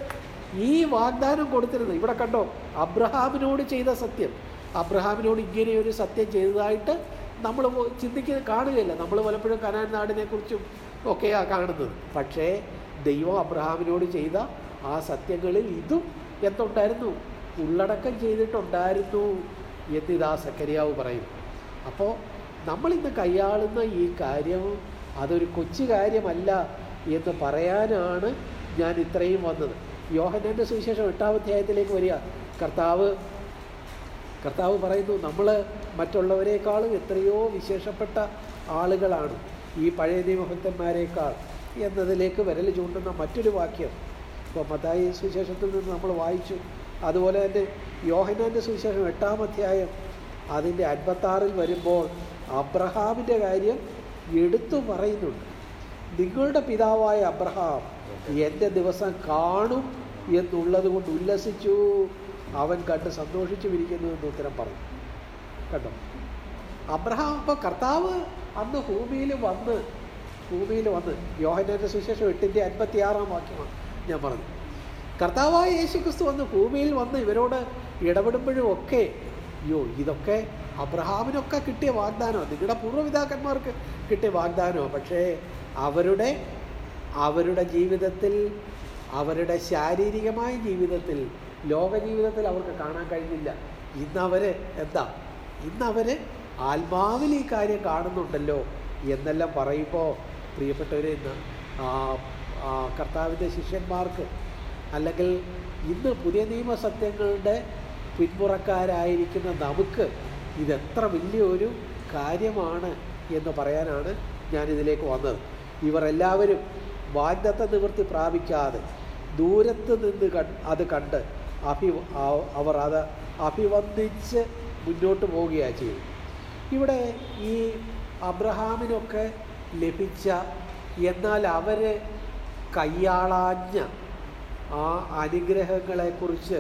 ഈ വാഗ്ദാനം കൊടുത്തിരുന്നത്. ഇവിടെ കണ്ടോ അബ്രഹാമിനോട് ചെയ്ത സത്യം. അബ്രഹാമിനോട് ഇങ്ങനെ ഒരു സത്യം ചെയ്തതായിട്ട് നമ്മൾ ചിന്തിക്കുന്ന കാണുകയില്ല. നമ്മൾ പലപ്പോഴും കനാൻ നാടിനെക്കുറിച്ചും ഒക്കെയാണ് കാണുന്നത്. പക്ഷേ ദൈവം അബ്രഹാമിനോട് ചെയ്ത ആ സത്യങ്ങളിൽ ഇതും എന്തുണ്ടായിരുന്നു? ഉള്ളടക്കം ചെയ്തിട്ടുണ്ടായിരുന്നു എന്നിതാ സക്കരിയാവ് പറയും അപ്പോൾ നമ്മളിന്ന് കൈയാളുന്ന ഈ കാര്യം അതൊരു കൊച്ചു കാര്യമല്ല എന്ന് പറയാനാണ് ഞാൻ ഇത്രയും വന്നത്. യോഹനന്റെ സുവിശേഷം എട്ടാം അധ്യായത്തിലേക്ക് വരിക. കർത്താവ് കർത്താവ് പറയുന്നു നമ്മൾ മറ്റുള്ളവരെക്കാളും എത്രയോ വിശേഷപ്പെട്ട ആളുകളാണ് ഈ പഴയ നിയമഭക്തന്മാരെക്കാൾ. എന്നതിലേക്ക് വിരൽ ചൂണ്ടുന്ന മറ്റൊരു വാക്യം. ഇപ്പോൾ മത്തായി സുവിശേഷത്തിൽ നിന്ന് നമ്മൾ വായിച്ചു. അതുപോലെ തന്നെ യോഹനാന്റെ സുവിശേഷം എട്ടാം അധ്യായം അതിന്റെ അൻപത്താറിൽ വരുമ്പോൾ അബ്രഹാമിന്റെ കാര്യം എടുത്തു പറയുന്നുണ്ട്. നിങ്ങളുടെ പിതാവായ അബ്രഹാം എന്റെ ദിവസം കാണും എന്നുള്ളത് കൊണ്ട് ഉല്ലസിച്ചു. അവൻ കണ്ട് സന്തോഷിച്ചു വിരിക്കുന്നു എന്ന് ഉത്തരം പറഞ്ഞു. കണ്ടോ? അബ്രഹാം ഇപ്പോൾ കർത്താവ് അന്ന് ഭൂമിയിൽ വന്ന് ഭൂമിയിൽ വന്ന് യോഹനന്റെ സുശേഷം എട്ടിന്റെ അൻപത്തി ആറാം വാക്യമാണ് ഞാൻ പറഞ്ഞു കർത്താവായ യേശു ക്രിസ്തു വന്ന് ഭൂമിയിൽ വന്ന് ഇവരോട് ഇടപെടുമ്പോഴും ഒക്കെ അയ്യോ ഇതൊക്കെ അബ്രഹാമിനൊക്കെ കിട്ടിയ വാഗ്ദാനമാണ് നിങ്ങളുടെ പൂർവപിതാക്കന്മാർക്ക് കിട്ടിയ വാഗ്ദാനമാണ് പക്ഷേ അവരുടെ അവരുടെ ജീവിതത്തിൽ അവരുടെ ശാരീരികമായ ജീവിതത്തിൽ ലോക ജീവിതത്തിൽ അവർക്ക് കാണാൻ കഴിഞ്ഞില്ല. ഇന്നവർ എന്താ? ഇന്നവർ ആത്മാവിൽ ഈ കാര്യം കാണുന്നുണ്ടല്ലോ എന്നെല്ലാം പറയുമ്പോൾ പ്രിയപ്പെട്ടവരെ ഇന്ന് കർത്താവിന്റെ ശിഷ്യന്മാർക്ക് അല്ലെങ്കിൽ ഇന്ന് പുതിയ നിയമ സത്യങ്ങളുടെ പിന്മുറക്കാരായിരിക്കുന്ന നമുക്ക് ഇതെത്ര വലിയൊരു കാര്യമാണ് എന്ന് പറയാനാണ് ഞാനിതിലേക്ക് വന്നത്. ഇവരെല്ലാവരും വാഗ്ദത്ത നിവൃത്തി പ്രാപിക്കാതെ ദൂരത്ത് നിന്ന് അത് കണ്ട് അഭി അവർ അത് അഭിവന്ദിച്ച് മുന്നോട്ട് പോവുകയാണ് ചെയ്തു ഇവിടെ ഈ അബ്രഹാമിനൊക്കെ ലഭിച്ച എന്നാൽ അവർ കയ്യാളാഞ്ഞ ആ അനുഗ്രഹങ്ങളെക്കുറിച്ച്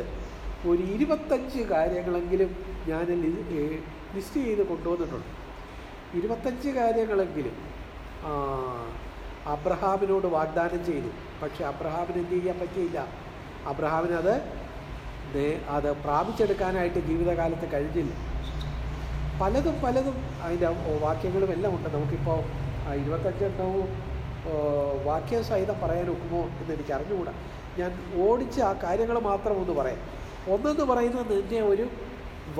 ഒരു ഇരുപത്തഞ്ച് കാര്യങ്ങളെങ്കിലും ഞാൻ ലിസ്റ്റ് ചെയ്ത് കൊണ്ടുവന്നിട്ടുണ്ട്. ഇരുപത്തഞ്ച് കാര്യങ്ങളെങ്കിലും അബ്രഹാമിനോട് വാഗ്ദാനം ചെയ്തു. പക്ഷെ അബ്രഹാമിന് എന്ത് ചെയ്യാൻ പറ്റിയില്ല. അബ്രഹാമിനത് അത് പ്രാപിച്ചെടുക്കാനായിട്ട് ജീവിതകാലത്ത് കഴിഞ്ഞില്ല. പലതും പലതും അതിന്റെ വാക്യങ്ങളും എല്ലാം ഉണ്ട്. നമുക്കിപ്പോൾ ഇരുപത്തഞ്ചെണ്ണവും വാക്യ സഹിതം പറയാൻ ഒക്കുമോ എന്ന് എനിക്ക് അറിഞ്ഞുകൂടാ. ഞാൻ ഓടിച്ച് ആ കാര്യങ്ങൾ മാത്രം ഒന്ന് പറയാം. ഒന്നെന്ന് പറയുന്നത് നിന്നെ ഒരു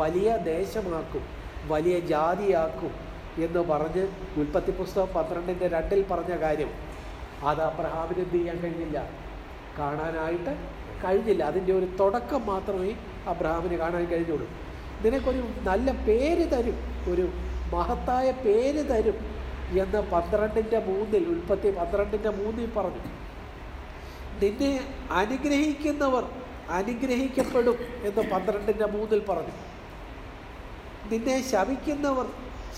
വലിയ ദേശമാക്കും വലിയ ജാതിയാക്കും എന്ന് പറഞ്ഞ് ഉൽപ്പത്തി പുസ്തകം പന്ത്രണ്ടിന്റെ രണ്ടിൽ പറഞ്ഞ കാര്യം അത് അബ്രഹാമിന് എന്ത് ചെയ്യാൻ കഴിഞ്ഞില്ല? കാണാനായിട്ട് കഴിഞ്ഞില്ല. അതിന്റെ ഒരു തുടക്കം മാത്രമേ അബ്രഹാമിന് കാണാൻ കഴിഞ്ഞുള്ളൂ. നിനക്കൊരു നല്ല പേര് തരും ഒരു മഹത്തായ പേര് തരും എന്ന് പന്ത്രണ്ടിന്റെ മൂന്നിൽ ഉൽപ്പത്തി പന്ത്രണ്ടിന്റെ മൂന്നിൽ പറഞ്ഞു. നിന്നെ അനുഗ്രഹിക്കുന്നവർ അനുഗ്രഹിക്കപ്പെടും എന്ന് പന്ത്രണ്ടിന്റെ മൂന്നിൽ പറഞ്ഞു. നിന്നെ ശവിക്കുന്നവർ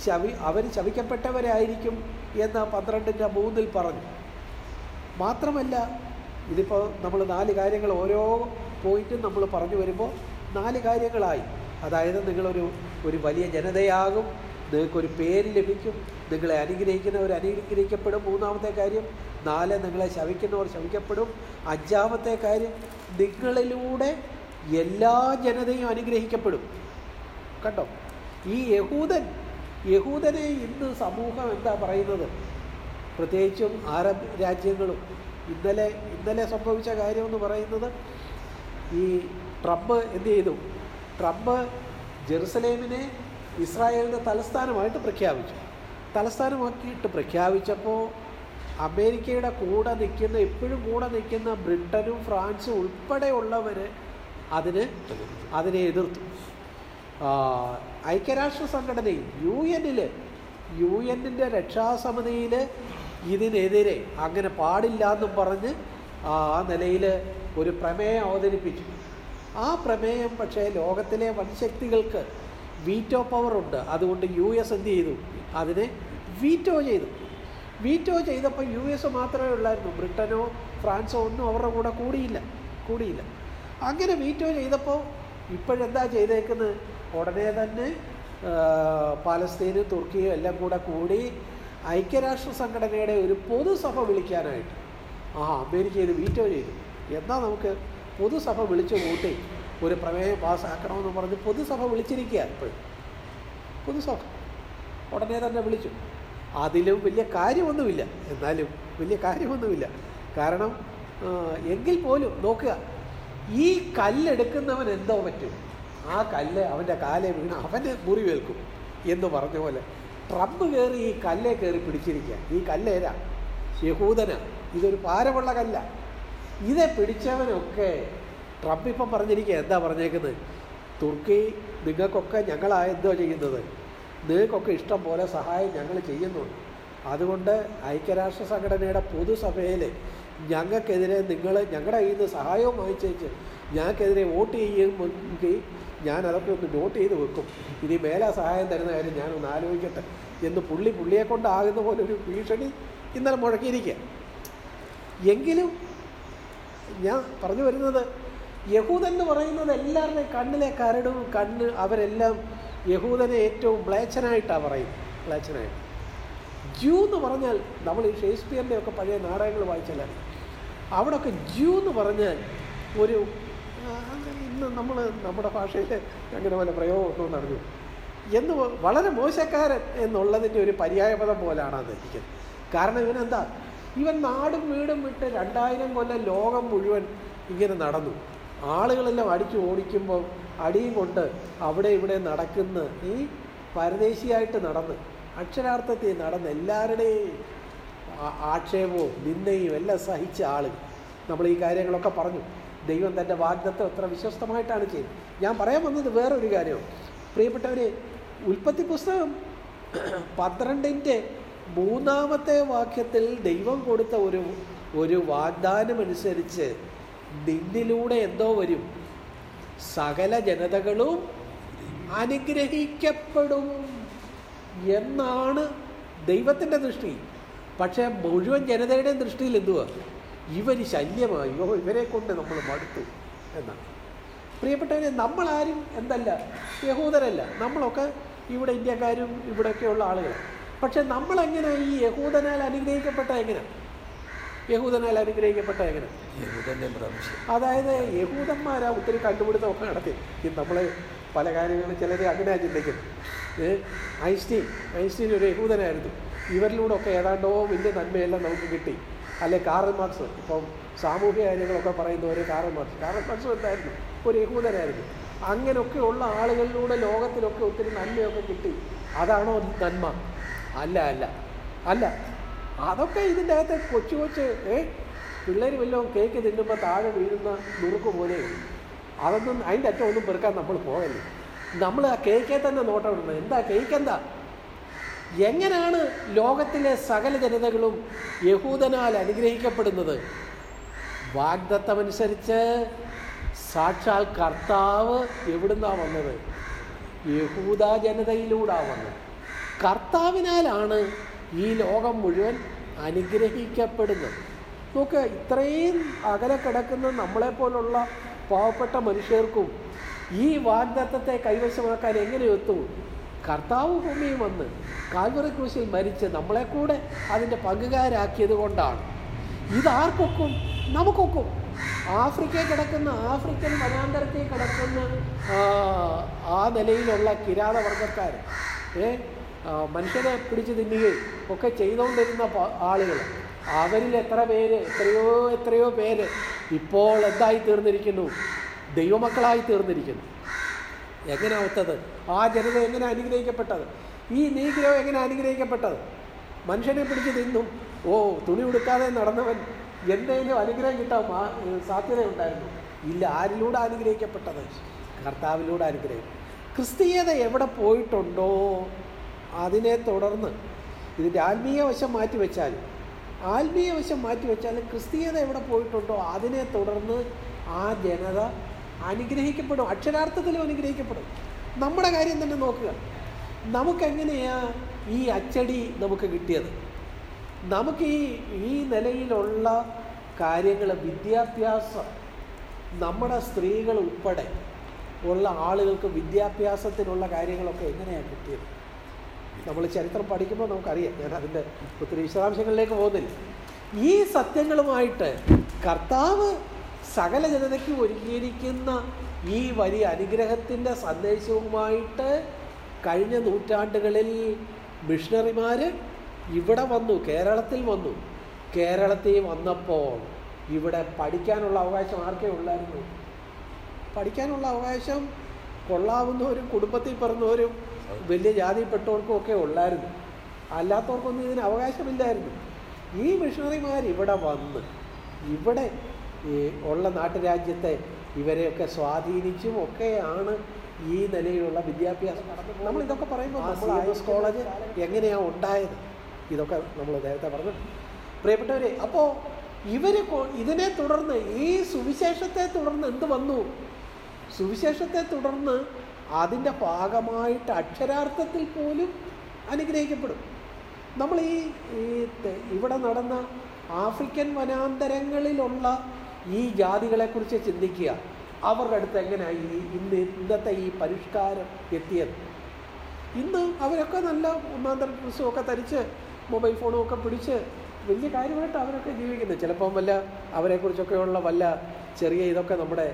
ശവി അവർ ശവിക്കപ്പെട്ടവരായിരിക്കും എന്ന് പന്ത്രണ്ടിന്റെ മൂന്നിൽ പറഞ്ഞു. മാത്രമല്ല ഇതിപ്പോൾ നമ്മൾ നാല് കാര്യങ്ങൾ ഓരോ പോയിന്റും നമ്മൾ പറഞ്ഞു വരുമ്പോൾ നാല് കാര്യങ്ങളായി. അതായത് നിങ്ങളൊരു ഒരു വലിയ ജനതയാകും നിങ്ങൾക്കൊരു പേര് ലഭിക്കും നിങ്ങളെ അനുഗ്രഹിക്കുന്നവർ അനുഗ്രഹിക്കപ്പെടും മൂന്നാമത്തെ കാര്യം നാല് നിങ്ങളെ ശവിക്കുന്നവർ ശവിക്കപ്പെടും. അഞ്ചാമത്തെ കാര്യം നിങ്ങളിലൂടെ എല്ലാ ജനതയും അനുഗ്രഹിക്കപ്പെടും. കണ്ടോ? ഈ യഹൂദൻ യഹൂദനെ ഇന്ന് സമൂഹം എന്താ പറയുന്നത്? പ്രത്യേകിച്ചും അറബ് രാജ്യങ്ങളും ഇന്നലെ ഇന്നലെ സംഭവിച്ച കാര്യമെന്ന് പറയുന്നത് ഈ ട്രംപ് എന്ത് ചെയ്തു? ട്രംപ് ജെറുസലേമിനെ ഇസ്രായേലിന്റെ തലസ്ഥാനമായിട്ട് പ്രഖ്യാപിച്ചു. തലസ്ഥാനമാക്കിയിട്ട് പ്രഖ്യാപിച്ചപ്പോൾ അമേരിക്കയുടെ കൂടെ നിൽക്കുന്ന എപ്പോഴും കൂടെ നിൽക്കുന്ന ബ്രിട്ടനും ഫ്രാൻസും ഉൾപ്പെടെയുള്ളവർ അതിന് അതിനെ എതിർത്തു. ഐക്യരാഷ്ട്ര സംഘടനയിൽ യു എന്നിൽ യു എന്നിന്റെ രക്ഷാസമിതിയിൽ ഇതിനെതിരെ അങ്ങനെ പാടില്ല എന്നും പറഞ്ഞ് ആ നിലയിൽ ഒരു പ്രമേയം അവതരിപ്പിച്ചു. ആ പ്രമേയം പക്ഷേ ലോകത്തിലെ വൻശക്തികൾക്ക് വീറ്റോ പവർ ഉണ്ട്. അതുകൊണ്ട് യു എസ് എന്ത് ചെയ്തു? അതിനെ വീറ്റോ ചെയ്തു. വീറ്റോ ചെയ്തപ്പോൾ യു എസ് മാത്രമേ ഉള്ളായിരുന്നു. ബ്രിട്ടനോ ഫ്രാൻസോ ഒന്നും അവരുടെ കൂടെ കൂടിയില്ല. കൂടിയില്ല. അങ്ങനെ വീറ്റോ ചെയ്തപ്പോൾ ഇപ്പോഴെന്താ ചെയ്തേക്കുന്നത്? ഉടനെ തന്നെ പാലസ്തീനും തുർക്കിയും എല്ലാം കൂടെ കൂടി ഐക്യരാഷ്ട്ര സംഘടനയുടെ ഒരു പൊതുസഭ വിളിക്കാനായിട്ട്. ആ അമേരിക്ക ഇത് വീറ്റോ ചെയ്തു. എന്നാൽ നമുക്ക് പൊതുസഭ വിളിച്ചു കൂട്ടി ഒരു പ്രമേയം പാസ്സാക്കണമെന്ന് പറഞ്ഞ് പൊതുസഭ വിളിച്ചിരിക്കുക ഇപ്പോഴും. പൊതുസഭ. ഉടനെ തന്നെ വിളിച്ചു. അതിലും വലിയ കാര്യമൊന്നുമില്ല. എന്നാലും വലിയ കാര്യമൊന്നുമില്ല. കാരണം എങ്കിൽ പോലും നോക്കുക. ഈ കല്ലെടുക്കുന്നവൻ എന്തോ പറ്റും. ആ കല്ല് അവന്റെ കാലേ വീണ് അവന് മുറിവേൽക്കും എന്ന് പറഞ്ഞ പോലെ. ട്രംപ് കയറി ഈ കല്ലേ കയറി പിടിച്ചിരിക്കുക ഈ കല്ലേരാ. യഹൂദന. ഇതൊരു ഭാരമുള്ള കല്ല. ഇതെ പിടിച്ചവനൊക്കെ ട്രംപ് ഇപ്പം പറഞ്ഞിരിക്കുക എന്താ പറഞ്ഞേക്കുന്നത്? തുർക്കി നിങ്ങൾക്കൊക്കെ ഞങ്ങളാ എന്തോ ചെയ്യുന്നത്? നിങ്ങൾക്കൊക്കെ ഇഷ്ടം പോലെ സഹായം ഞങ്ങൾ ചെയ്യുന്നുണ്ട് അതുകൊണ്ട് ഐക്യരാഷ്ട്ര സംഘടനയുടെ പൊതുസഭയിൽ ഞങ്ങൾക്കെതിരെ നിങ്ങൾ ഞങ്ങളുടെ കയ്യിൽ നിന്ന് സഹായവും വാങ്ങിച്ചേച്ച് ഞങ്ങൾക്കെതിരെ വോട്ട് ചെയ്യുമെങ്കിൽ ഞാൻ അതൊക്കെ ഒന്ന് നോട്ട് ചെയ്ത് വെക്കും. ഇനി മേലാ സഹായം തരുന്ന കാര്യം ഞാനൊന്ന് ആലോചിക്കട്ടെ. എന്ന് പുള്ളി പുള്ളിയെ കൊണ്ടാകുന്ന പോലെ ഒരു ഭീഷണി ഇന്നലെ മുഴക്കിയിരിക്കുക എങ്കിലും ഞാൻ പറഞ്ഞു വരുന്നത് യഹൂദൻ എന്ന് പറയുന്നത് എല്ലാവരുടെയും കണ്ണിലെ കരടും കണ്ണ് അവരെല്ലാം യഹൂദനെ ഏറ്റവും മ്ലേച്ഛനായിട്ടാണ് പറയുന്നത്. മ്ലേച്ഛനായിട്ട്. ജ്യൂ എന്ന് പറഞ്ഞാൽ നമ്മൾ ഈ ഷേക്സ്പിയറിന്റെ ഒക്കെ പഴയ നാടകങ്ങൾ വായിച്ചാൽ അവിടെയൊക്കെ ജ്യൂ എന്ന് പറഞ്ഞാൽ ഒരു ഇന്ന് നമ്മൾ നമ്മുടെ ഭാഷയിൽ അങ്ങനെ വല്ല പ്രയോഗമൊന്നും നടന്നു എന്ന് വളരെ മോശക്കാരൻ എന്നുള്ളതിന്റെ ഒരു പര്യായപദം പോലാണ് അത് ഇരിക്കുന്നത്. കാരണം ഇവനെന്താ? ഇവൻ നാടും വീടും വിട്ട് രണ്ടായിരം കൊല്ലം ലോകം മുഴുവൻ ഇങ്ങനെ നടന്നു. ആളുകളെല്ലാം അടിച്ചു ഓടിക്കുമ്പോൾ അടിയും കൊണ്ട് അവിടെ ഇവിടെ നടക്കുന്ന. ഈ പരദേശിയായിട്ട് നടന്ന് അക്ഷരാർത്ഥത്തിൽ നടന്ന് എല്ലാവരുടെയും ആക്ഷേപവും നിന്ദയും എല്ലാം സഹിച്ച ആൾ നമ്മൾ ഈ കാര്യങ്ങളൊക്കെ പറഞ്ഞു. ദൈവം തന്റെ വാഗ്ദത്തം എത്ര വിശ്വസ്തമായിട്ടാണ് ചെയ്യുന്നത് ഞാൻ പറയാൻ വന്നത് വേറൊരു കാര്യം പ്രിയപ്പെട്ടവരെ ഉൽപ്പത്തി പുസ്തകം പന്ത്രണ്ടിന്റെ മൂന്നാമത്തെ വാക്യത്തിൽ ദൈവം കൊടുത്ത ഒരു ഒരു വാഗ്ദാനമനുസരിച്ച് നിന്നിലൂടെ എന്തോ വരും. സകല ജനതകളും അനുഗ്രഹിക്കപ്പെടും എന്നാണ് ദൈവത്തിന്റെ ദൃഷ്ടി. പക്ഷേ മുഴുവൻ ജനതയുടെയും ദൃഷ്ടിയിൽ എന്തുവാ? ഇവർ ശല്യമായി ഇവരെ കൊണ്ട് നമ്മൾ മടുത്തു എന്നാണ്. പ്രിയപ്പെട്ടവരെ നമ്മളാരും എന്തല്ല യഹൂദരല്ല. നമ്മളൊക്കെ ഇവിടെ ഇന്ത്യക്കാരും ഇവിടെയൊക്കെയുള്ള ആളുകൾ പക്ഷെ നമ്മളെങ്ങനെ ഈ യഹൂദനാൽ അനുഗ്രഹിക്കപ്പെട്ട എങ്ങനെ? യഹൂദനാൽ അനുഗ്രഹിക്കപ്പെട്ട എങ്ങനെ? അതായത് യഹൂദന്മാരാ ഒത്തിരി കണ്ടുപിടുത്തമൊക്കെ നടത്തി. ഈ നമ്മൾ പല കാര്യങ്ങളും ചിലർ അങ്ങനെ ചിന്തിക്കുന്നു ഐസ്റ്റീൻ ഐൻസ്റ്റീൻ. ഐൻസ്റ്റീൻ ഒരു യഹൂദനായിരുന്നു. ഇവരിലൂടെ ഒക്കെ ഏതാണ്ടോ വലിയ നന്മയെല്ലാം നമുക്ക് കിട്ടി. അല്ലെ കാറൽ മാർക്സ് ഇപ്പം സാമൂഹ്യ കാര്യങ്ങളൊക്കെ പറയുന്ന ഒരു കാറൽ മാർക്സ് കാറൽ മാർക്സ് എന്തായിരുന്നു? ഒരു യഹൂദനായിരുന്നു. അങ്ങനെയൊക്കെയുള്ള ആളുകളിലൂടെ ലോകത്തിലൊക്കെ ഒത്തിരി നന്മയൊക്കെ കിട്ടി. അതാണോ നന്മ? അല്ല അല്ല. അല്ല. അതൊക്കെ ഇതിന്റെ അകത്ത് കൊച്ചു കൊച്ച് ഏ? പിള്ളേർ വല്ലതും കേക്ക് തിന്നുമ്പോൾ താഴെ വീഴുന്ന നുറുക്ക് പോലെ. അതൊന്നും അതിന്റെ അറ്റം ഒന്നും പെറുക്കാൻ നമ്മൾ പോകല്ലേ. നമ്മൾ ആ കേക്കേ തന്നെ നോട്ടം ഇടുന്നത് എന്താ കേക്ക് എന്താ എങ്ങനെയാണ് ലോകത്തിലെ സകല ജനതകളും യഹൂദനാൽ അനുഗ്രഹിക്കപ്പെടുന്നത്? വാഗ്ദത്തമനുസരിച്ച് സാക്ഷാൽ കർത്താവ് എവിടുന്നാ വന്നത്? യഹൂദ ജനതയിലൂടെ വന്നത്. കർത്താവിനാലാണ് ഈ ലോകം മുഴുവൻ അനുഗ്രഹിക്കപ്പെടുന്നത്. നോക്ക് ഇത്രയും അകലെ കിടക്കുന്ന നമ്മളെപ്പോലുള്ള പാവപ്പെട്ട മനുഷ്യർക്കും ഈ വാഗ്ദത്തത്തെ കൈവശമാക്കാൻ എങ്ങനെ എത്തും? കർത്താവ് ഭൂമിയിൽ വന്ന് കാൽവറി ക്രൂശിൽ മരിച്ച് നമ്മളെ കൂടെ അതിന്റെ പങ്കുകാരാക്കിയത് കൊണ്ടാണ്. ഇതാർക്കൊക്കും? നമുക്കൊക്കും. ആഫ്രിക്കയിൽ കിടക്കുന്ന ആഫ്രിക്കൻ വനാന്തരത്തിൽ കിടക്കുന്ന ആ, നിലയിലുള്ള കിരാതവർഗക്കാർ ഏ മനുഷ്യനെ പിടിച്ച് തിന്നുകയും ഒക്കെ ചെയ്തുകൊണ്ടിരുന്ന ആളുകൾ. അവരിൽ എത്ര പേര് എത്രയോ എത്രയോ പേര് ഇപ്പോൾ എന്തായി തീർന്നിരിക്കുന്നു ദൈവമക്കളായി തീർന്നിരിക്കുന്നു എങ്ങനെ ഒത്തത് ആ ജനത എങ്ങനെ അനുഗ്രഹിക്കപ്പെട്ടത്? ഈ നീഗ്രഹം എങ്ങനെ അനുഗ്രഹിക്കപ്പെട്ടത്? മനുഷ്യനെ പിടിച്ച് തിന്നും. ഓ തുണി ഉടുക്കാതെ നടന്നവൻ എന്തെങ്കിലും അനുഗ്രഹം കിട്ടാൻ സാധ്യതയുണ്ടായിരുന്നു. ഇല്ല ആരിലൂടെ അനുഗ്രഹിക്കപ്പെട്ടത്? കർത്താവിലൂടെ അനുഗ്രഹം. ക്രിസ്തീയത എവിടെ പോയിട്ടുണ്ടോ അതിനെ തുടർന്ന് ഇതിന്റെ ആത്മീയ വശം മാറ്റിവെച്ചാൽ ആത്മീയ വശം മാറ്റിവെച്ചാൽ ക്രിസ്തീയത എവിടെ പോയിട്ടുണ്ടോ അതിനെ തുടർന്ന് ആ ജനത അനുഗ്രഹിക്കപ്പെടും അക്ഷരാർത്ഥത്തിലും അനുഗ്രഹിക്കപ്പെടും. നമ്മുടെ കാര്യം തന്നെ നോക്കുക. നമുക്കെങ്ങനെയാ ഈ അച്ചടി നമുക്ക് കിട്ടിയത്? നമുക്ക് ഈ ഈ നിലയിലുള്ള കാര്യങ്ങൾ വിദ്യാഭ്യാസം നമ്മുടെ സ്ത്രീകൾ ഉൾപ്പെടെ ഉള്ള ആളുകൾക്ക് വിദ്യാഭ്യാസത്തിനുള്ള കാര്യങ്ങളൊക്കെ എങ്ങനെയാണ് കിട്ടിയത്? നമ്മൾ ചരിത്രം പഠിക്കുമ്പോൾ നമുക്കറിയാം ഞാൻ അതിന്റെ ഒത്തിരി വിശദാംശങ്ങളിലേക്ക് പോകുന്നില്ല. ഈ സത്യങ്ങളുമായിട്ട് കർത്താവ് സകല ജനതയ്ക്ക് ഒരുക്കിയിരിക്കുന്ന ഈ വലിയ അനുഗ്രഹത്തിന്റെ സന്ദേശവുമായിട്ട് കഴിഞ്ഞ നൂറ്റാണ്ടുകളിൽ മിഷണറിമാർ ഇവിടെ വന്നു കേരളത്തിൽ വന്നു. കേരളത്തിൽ വന്നപ്പോൾ ഇവിടെ പഠിക്കാനുള്ള അവകാശം ആർക്കേ ഉള്ളായിരുന്നു? പഠിക്കാനുള്ള അവകാശം കൊള്ളാവുന്നവരും കുടുംബത്തിൽ പിറന്നവരും വലിയ ജാതിയിൽപ്പെട്ടവർക്കും ഒക്കെ ഉള്ളായിരുന്നു. അല്ലാത്തവർക്കൊന്നും ഇതിന് അവകാശമില്ലായിരുന്നു. ഈ മിഷണറിമാർ ഇവിടെ വന്ന് ഇവിടെ ഈ ഉള്ള നാട്ടുരാജ്യത്തെ ഇവരെയൊക്കെ സ്വാധീനിച്ചും ഒക്കെയാണ് ഈ നിലയിലുള്ള വിദ്യാഭ്യാസം നടന്നത്. നമ്മൾ ഇതൊക്കെ പറയുമ്പോൾ നമ്മൾ ഐ എസ് കോളേജ് എങ്ങനെയാണ് ഉണ്ടായത്? ഇതൊക്കെ നമ്മൾ നേരത്തെ പറഞ്ഞു പ്രിയപ്പെട്ടവരെ അപ്പോൾ ഇവർ ഇതിനെ തുടർന്ന് ഈ സുവിശേഷത്തെ തുടർന്ന് എന്ത് വന്നു? സുവിശേഷത്തെ തുടർന്ന് അതിന്റെ ഭാഗമായിട്ട് അക്ഷരാർത്ഥത്തിൽ പോലും അനുഗ്രഹിക്കപ്പെടും. നമ്മൾ ഈ ഈ ഇവിടെ നടന്ന ആഫ്രിക്കൻ വനാന്തരങ്ങളിലുള്ള ഈ ജാതികളെക്കുറിച്ച് ചിന്തിക്കുക. അവരുടെ അടുത്ത് എങ്ങനെയാണ് ഈ ഇന്ന് ഇന്നത്തെ ഈ പരിഷ്കാരം എത്തിയത്? ഇന്ന് അവരൊക്കെ നല്ല ഒന്നാന്തര തരം ഡ്രസ്സുമൊക്കെ ധരിച്ച് മൊബൈൽ ഫോണും ഒക്കെ പിടിച്ച് വലിയ കാര്യമായിട്ട് അവരൊക്കെ ജീവിക്കുന്നത് ചിലപ്പം വല്ല അവരെക്കുറിച്ചൊക്കെയുള്ള വല്ല ചെറിയ ഇതൊക്കെ നമ്മുടെ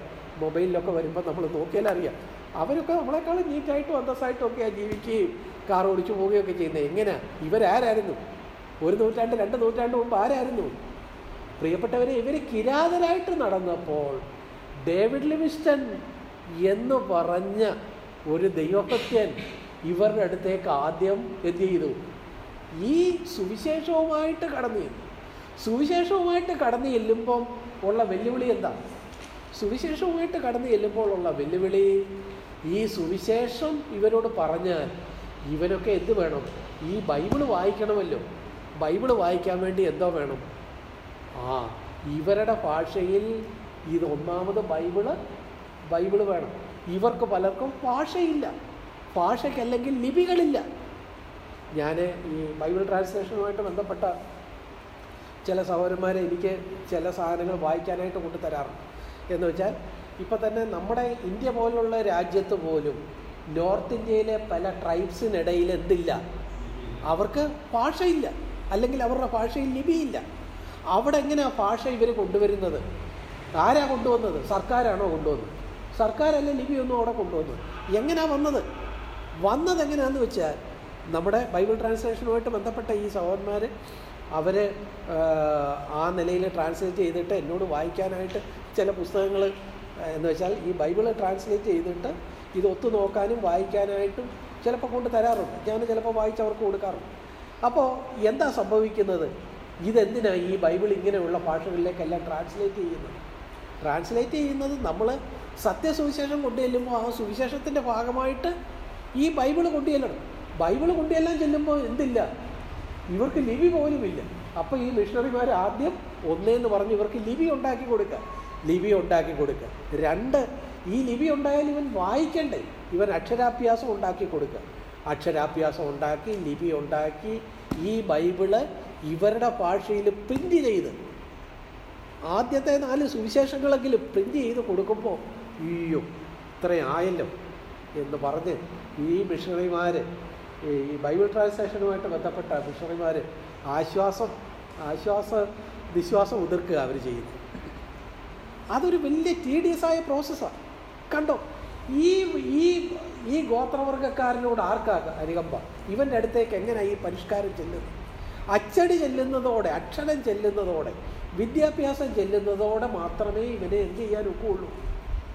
മൊബൈലിലൊക്കെ വരുമ്പോൾ നമ്മൾ നോക്കിയാൽ അറിയാം. അവരൊക്കെ നമ്മളെക്കാളും നീറ്റായിട്ടും അന്തസ്സായിട്ടും ഒക്കെ ജീവിക്കുകയും കാർ ഓടിച്ചു പോവുകയൊക്കെ ചെയ്യുന്നത്. എങ്ങനെയാണ് ഇവരാരായിരുന്നു? ഒരു നൂറ്റാണ്ട് രണ്ട് നൂറ്റാണ്ട് മുമ്പ് ആരായിരുന്നു? പ്രിയപ്പെട്ടവരെ ഇവർ കിരാതരായിട്ട് നടന്നപ്പോൾ ഡേവിഡ് ലിവിസ്റ്റൺ എന്ന് പറഞ്ഞ ഒരു ദൈവഭക്തൻ ഇവരുടെ അടുത്തേക്ക് ആദ്യം എന്ത് ചെയ്തു ഈ സുവിശേഷവുമായിട്ട് കടന്നു ചെന്നു സുവിശേഷവുമായിട്ട് കടന്നു ചെല്ലുമ്പം ഉള്ള വെല്ലുവിളി എന്താ? സുവിശേഷവുമായിട്ട് കടന്നു ചെല്ലുമ്പോൾ ഉള്ള വെല്ലുവിളി ഈ സുവിശേഷം ഇവരോട് പറഞ്ഞാൽ ഇവനൊക്കെ എന്ത് വേണം? ഈ ബൈബിൾ വായിക്കണമല്ലോ. ബൈബിൾ വായിക്കാൻ വേണ്ടി എന്തോ വേണം? ആ ഇവരുടെ ഭാഷയിൽ ഇത് ഒന്നാമത് ബൈബിൾ ബൈബിൾ വേണം. ഇവർക്ക് പലർക്കും ഭാഷയില്ല. ഭാഷയ്ക്കല്ലെങ്കിൽ ലിപികളില്ല. ഞാൻ ഈ ബൈബിൾ ട്രാൻസ്ലേഷനുമായിട്ട് ബന്ധപ്പെട്ട ചില സഹോദരന്മാരെ എനിക്ക് ചില സാധനങ്ങൾ വായിക്കാനായിട്ട് കൊണ്ടുതരാറുണ്ട് എന്ന് വെച്ചാൽ ഇപ്പം തന്നെ നമ്മുടെ ഇന്ത്യ പോലുള്ള രാജ്യത്ത് പോലും നോർത്ത് ഇന്ത്യയിലെ പല ട്രൈബ്സിനിടയിൽ എന്തില്ല? അവർക്ക് ഭാഷയില്ല. അല്ലെങ്കിൽ അവരുടെ ഭാഷയിൽ ലിപിയില്ല. അവിടെ എങ്ങനെയാണ് ഭാഷ ഇവർ കൊണ്ടുവരുന്നത്? ആരാ കൊണ്ടുവന്നത്? സർക്കാരാണോ കൊണ്ടുവന്നത്? സർക്കാരല്ല ലിപിയൊന്നും അവിടെ കൊണ്ടുവന്നത്? എങ്ങനെയാ വന്നത്? വന്നത് എങ്ങനെയാണെന്ന് വെച്ചാൽ നമ്മുടെ ബൈബിൾ ട്രാൻസ്ലേഷനുമായിട്ട് ബന്ധപ്പെട്ട ഈ സഹോദരന്മാർ അവർ ആ നിലയിൽ ട്രാൻസ്ലേറ്റ് ചെയ്തിട്ട് എന്നോട് വായിക്കാനായിട്ട് ചില പുസ്തകങ്ങൾ എന്ന് വെച്ചാൽ ഈ ബൈബിൾ ട്രാൻസ്ലേറ്റ് ചെയ്തിട്ട് ഇത് ഒത്തു നോക്കാനും വായിക്കാനായിട്ടും ചിലപ്പോൾ കൊണ്ട് തരാറുണ്ട്. ഞാൻ ചിലപ്പോൾ വായിച്ച് അവർക്ക് കൊടുക്കാറുണ്ട്. അപ്പോൾ എന്താ സംഭവിക്കുന്നത്? ഇതെന്തിനാണ് ഈ ബൈബിൾ ഇങ്ങനെയുള്ള ഭാഷകളിലേക്കെല്ലാം ട്രാൻസ്ലേറ്റ് ചെയ്യുന്നത്? ട്രാൻസ്ലേറ്റ് ചെയ്യുന്നത് നമ്മൾ സത്യസുവിശേഷം കൊണ്ടുചെല്ലുമ്പോൾ ആ സുവിശേഷത്തിന്റെ ഭാഗമായിട്ട് ഈ ബൈബിൾ കൊണ്ടുചെല്ലണം. ബൈബിൾ കൊണ്ടുചെല്ലാൻ ചെല്ലുമ്പോൾ എന്തില്ല? ഇവർക്ക് ലിപി പോലുമില്ല. അപ്പോൾ ഈ മിഷണറിമാർ ആദ്യം ഒന്നേന്ന് പറഞ്ഞ് ഇവർക്ക് ലിപി ഉണ്ടാക്കി കൊടുക്കുക. ലിപി ഉണ്ടാക്കി കൊടുക്കുക. രണ്ട് ഈ ലിപി ഉണ്ടായാൽ ഇവൻ വായിക്കണ്ടേ? ഇവൻ അക്ഷരാഭ്യാസം ഉണ്ടാക്കി കൊടുക്കുക. അക്ഷരാഭ്യാസം ഉണ്ടാക്കി ലിപി ഉണ്ടാക്കി ഈ ബൈബിൾ ഇവരുടെ ഭാഷയിൽ പ്രിന്റ് ചെയ്ത് ആദ്യത്തെ നാല് സുവിശേഷങ്ങളെങ്കിലും പ്രിന്റ് ചെയ്ത് കൊടുക്കുമ്പോൾ അയ്യോ ഇത്രയും ആയല്ലോ എന്ന് പറഞ്ഞ് ഈ മിഷണറിമാർ ഈ ബൈബിൾ ട്രാൻസ്ലേഷനുമായിട്ട് ബന്ധപ്പെട്ട മിഷണറിമാർ ആശ്വാസം ആശ്വാസ വിശ്വാസം ഉതിർക്കുക അവർ ചെയ്യുന്നു അതൊരു വലിയ ടീഡിയസ് ആയ പ്രോസസ്സാണ് കണ്ടോ? ഈ ഈ ഈ ഗോത്രവർഗക്കാരനോട് ആർക്കാ അനുകമ്പ? ഇവന്റെ അടുത്തേക്ക് എങ്ങനെയാണ് ഈ പരിഷ്കാരം ചെല്ലുന്നത്? അച്ചടി ചെല്ലുന്നതോടെ അക്ഷരം ചെല്ലുന്നതോടെ വിദ്യാഭ്യാസം ചെല്ലുന്നതോടെ മാത്രമേ ഇവനെ എന്ത് ചെയ്യാൻ ഒക്കുള്ളൂ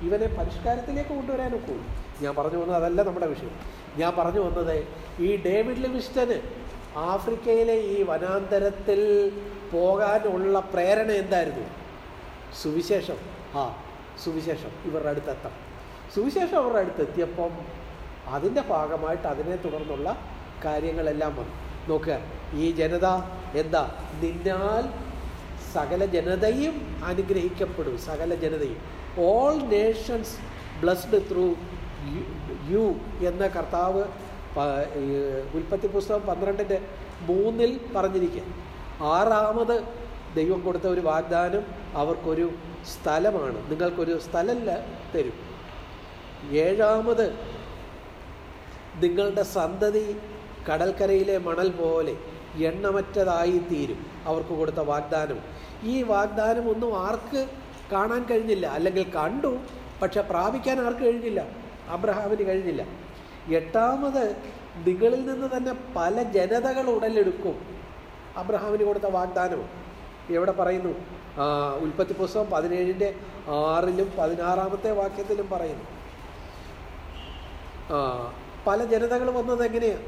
ഇവനെ പരിഷ്കാരത്തിലേക്ക് കൊണ്ടുവരാൻ ഒക്കുള്ളൂ ഞാൻ പറഞ്ഞു വന്നത് അതല്ല നമ്മുടെ വിഷയം. ഞാൻ പറഞ്ഞു വന്നത് ഈ ഡേവിഡ് ലിവിസ്റ്റന് ആഫ്രിക്കയിലെ ഈ വനാന്തരത്തിൽ പോകാനുള്ള പ്രേരണ എന്തായിരുന്നു? സുവിശേഷം. ആ സുവിശേഷം. ഇവരുടെ അടുത്തെത്താം. സുവിശേഷം അവരുടെ അടുത്തെത്തിയപ്പം അതിന്റെ ഭാഗമായിട്ട് അതിനെ തുടർന്നുള്ള കാര്യങ്ങളെല്ലാം വന്നു. നോക്കുക. ഈ ജനത എന്താ? നിന്നാൽ സകല ജനതയും അനുഗ്രഹിക്കപ്പെടും സകല ജനതയും. All nations blessed through you എന്ന കർത്താവ് ഉൽപ്പത്തി പുസ്തകം പന്ത്രണ്ടിന്റെ മൂന്നിൽ പറഞ്ഞിരിക്കുക ആറാമത് ദൈവം കൊടുത്ത ഒരു വാഗ്ദാനം അവർക്കൊരു സ്ഥലമാണ്. നിങ്ങൾക്കൊരു സ്ഥലമല്ല തരും. ഏഴാമത് നിങ്ങളുടെ സന്തതി കടൽക്കരയിലെ മണൽ പോലെ എണ്ണമറ്റതായി തീരും അവർക്ക് കൊടുത്ത വാഗ്ദാനം ഈ വാഗ്ദാനം ഒന്നും ആർക്ക് കാണാൻ കഴിഞ്ഞില്ല. അല്ലെങ്കിൽ കണ്ടു പക്ഷെ പ്രാപിക്കാൻ ആർക്ക് കഴിഞ്ഞില്ല? അബ്രഹാമിന് കഴിഞ്ഞില്ല. എട്ടാമത് നിങ്ങളിൽ നിന്ന് തന്നെ പല ജനതകൾ ഉടലെടുക്കും അബ്രഹാമിന് കൊടുത്ത വാഗ്ദാനം എവിടെ പറയുന്നു? ഉൽപ്പത്തി പുസ്തകം പതിനേഴിന്റെ ആറിലും പതിനാറാമത്തെ വാക്യത്തിലും പറയുന്നു. പല ജനതകൾ വന്നത് എങ്ങനെയാണ്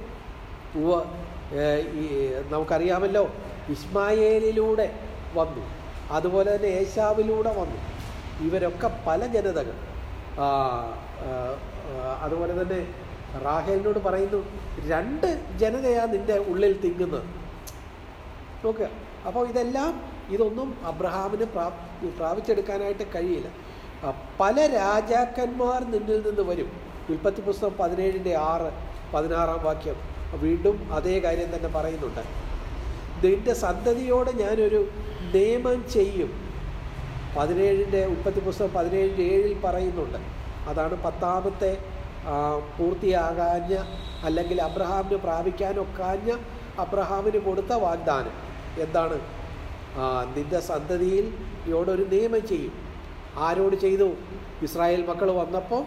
ഈ നമുക്കറിയാമല്ലോ ഇസ്മായേലിലൂടെ വന്നു. അതുപോലെ തന്നെ ഏശാവിലൂടെ വന്നു. ഇവരൊക്കെ പല ജനതകൾ. അതുപോലെ തന്നെ റാഹേലിനോട് പറയുന്നു രണ്ട് ജനതയാണ് നിന്റെ ഉള്ളിൽ തിങ്ങുന്നത്. നോക്കുക. അപ്പോൾ ഇതെല്ലാം ഇതൊന്നും അബ്രഹാമിന് പ്രാ പ്രാപിച്ചെടുക്കാനായിട്ട് കഴിയില്ല. പല രാജാക്കന്മാർ നിന്നിൽ നിന്ന് വരും. ഉൽപ്പത്തി പുസ്തകം പതിനേഴിന്റെ ആറ് പതിനാറാം വാക്യം. വീണ്ടും അതേ കാര്യം തന്നെ പറയുന്നുണ്ട്. നിന്റെ സന്തതിയോട് ഞാനൊരു നിയമം ചെയ്യും. പതിനേഴിന്റെ ഉൽപ്പത്തി പുസ്തകം പതിനേഴിന്റെ ഏഴിൽ പറയുന്നുണ്ട്. അതാണ് പത്താമത്തെ പൂർത്തിയാകാഞ്ഞ അല്ലെങ്കിൽ അബ്രഹാമിന് പ്രാപിക്കാനൊക്കാഞ്ഞ അബ്രഹാമിന് കൊടുത്ത വാഗ്ദാനം. എന്താണ്? നിന്റെ സന്തതിയിൽ യോടൊരു നിയമം ചെയ്യും. ആരോട് ചെയ്തു? ഇസ്രായേൽ മക്കൾ വന്നപ്പോൾ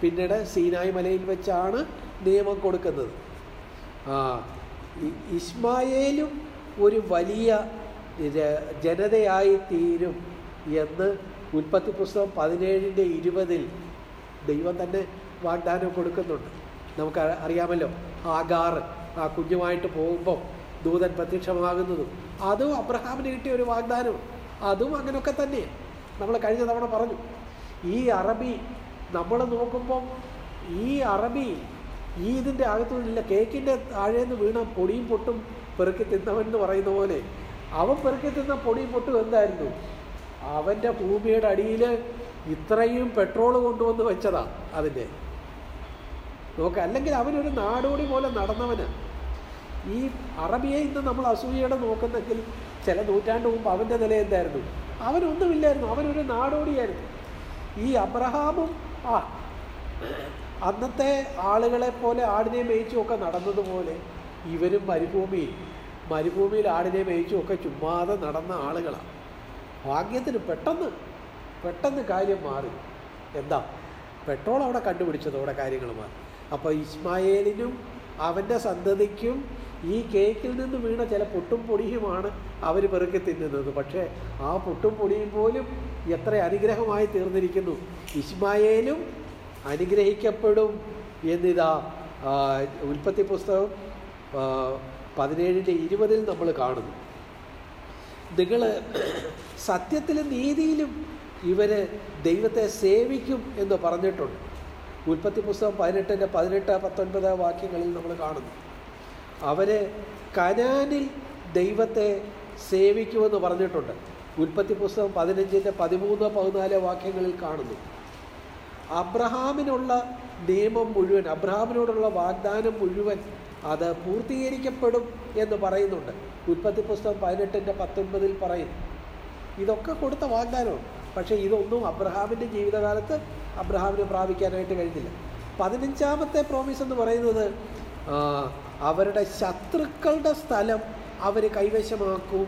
പിന്നീട് സീനായ് മലയിൽ വെച്ചാണ് നിയമം കൊടുക്കുന്നത്. ഇസ്മായേലും ഒരു വലിയ ജനതയായി തീരും എന്ന് ഉൽപ്പത്തി പുസ്തകം പതിനേഴിന്റെ ഇരുപതിൽ ദൈവം തന്നെ വാഗ്ദാനം കൊടുക്കുന്നുണ്ട്. നമുക്ക് അറിയാമല്ലോ ആഗാർ ആ കുഞ്ഞുമായിട്ട് പോകുമ്പോൾ ദൂതൻ പ്രത്യക്ഷമാകുന്നതും. അതും അബ്രഹാമിന് കിട്ടിയ ഒരു വാഗ്ദാനം. അതും അങ്ങനെയൊക്കെ തന്നെ. നമ്മൾ കഴിഞ്ഞ തവണ പറഞ്ഞു ഈ അറബി നമ്മൾ നോക്കുമ്പം ഈ അറബി ഈ ഇതിന്റെ അകത്തുനിന്നില്ല കേക്കിന്റെ താഴേന്ന് വീണ പൊടിയും പൊട്ടും പെറുക്കി തിന്നവൻ എന്ന് പറയുന്ന പോലെ അവൻ പെറുക്കി തിന്ന പൊടിയും പൊട്ടും എന്തായിരുന്നു? അവന്റെ ഭൂമിയുടെ അടിയിൽ ഇത്രയും പെട്രോൾ കൊണ്ടുവന്ന് വെച്ചതാ അതിന്റെ നോക്കുക അല്ലെങ്കിൽ അവനൊരു നാടോടി പോലെ നടന്നവന്. ഈ അറബിയെ ഇന്ന് നമ്മൾ അസൂയയുടെ നോക്കുന്നെങ്കിൽ ചില നൂറ്റാണ്ട് മുമ്പ് അവന്റെ നില എന്തായിരുന്നു? അവനൊന്നുമില്ലായിരുന്നു. അവനൊരു നാടോടിയായിരുന്നു. ഈ അബ്രഹാമും ആ അന്നത്തെ ആളുകളെ പോലെ ആടിനെ മേയിച്ചും ഒക്കെ നടന്നതുപോലെ ഇവരും മരുഭൂമിയിൽ മരുഭൂമിയിൽ ആടിനെ മേയിച്ചും ഒക്കെ ചുമ്മാതെ നടന്ന ആളുകളാണ് ഭാഗ്യത്തിന് പെട്ടെന്ന് പെട്ടെന്ന് കാര്യം മാറി. എന്താ? പെട്രോൾ അവിടെ കണ്ടുപിടിച്ചതോടെ കാര്യങ്ങൾ മാറി. അപ്പോൾ ഇസ്മായേലിനും അവന്റെ സന്തതിക്കും ഈ കേക്കിൽ നിന്ന് വീണ ചില പൊട്ടും പൊടിയുമാണ് അവർ പെറുക്കി തിന്നുന്നത്. പക്ഷേ ആ പൊട്ടും പൊടിയും പോലും എത്ര അനുഗ്രഹമായി തീർന്നിരിക്കുന്നു. ഇസ്മായേലും അനുഗ്രഹിക്കപ്പെടും എന്നിതാ ഉൽപ്പത്തി പുസ്തകം പതിനേഴിന്റെ ഇരുപതിൽ നമ്മൾ കാണുന്നു. നിങ്ങൾ സത്യത്തിലും നീതിയിലും ഇവർ ദൈവത്തെ സേവിക്കും എന്ന് പറഞ്ഞിട്ടുണ്ട്. ഉൽപ്പത്തി പുസ്തകം പതിനെട്ടിന്റെ പതിനെട്ട് പത്തൊൻപത് വാക്യങ്ങളിൽ നമ്മൾ കാണുന്നു. അവർ കനാനിൽ ദൈവത്തെ സേവിക്കുമെന്ന് പറഞ്ഞിട്ടുണ്ട്. ഉൽപ്പത്തി പുസ്തകം പതിനഞ്ചിന്റെ പതിമൂന്ന് പതിനാല് വാക്യങ്ങളിൽ കാണുന്നു. അബ്രഹാമിനുള്ള നിയമം മുഴുവൻ അബ്രഹാമിനോടുള്ള വാഗ്ദാനം മുഴുവൻ അത് പൂർത്തീകരിക്കപ്പെടും എന്ന് പറയുന്നുണ്ട്. ഉൽപ്പത്തി പുസ്തകം പതിനെട്ടിന്റെ പത്തൊൻപതിൽ പറയും. ഇതൊക്കെ കൊടുത്ത വാഗ്ദാനമാണ്. പക്ഷേ ഇതൊന്നും അബ്രഹാമിന്റെ ജീവിതകാലത്ത് അബ്രഹാമിന് പ്രാപിക്കാനായിട്ട് കഴിഞ്ഞില്ല. പതിനഞ്ചാമത്തെ പ്രോമിസ് എന്ന് പറയുന്നത് അവരുടെ ശത്രുക്കളുടെ സ്ഥലം അവർ കൈവശമാക്കും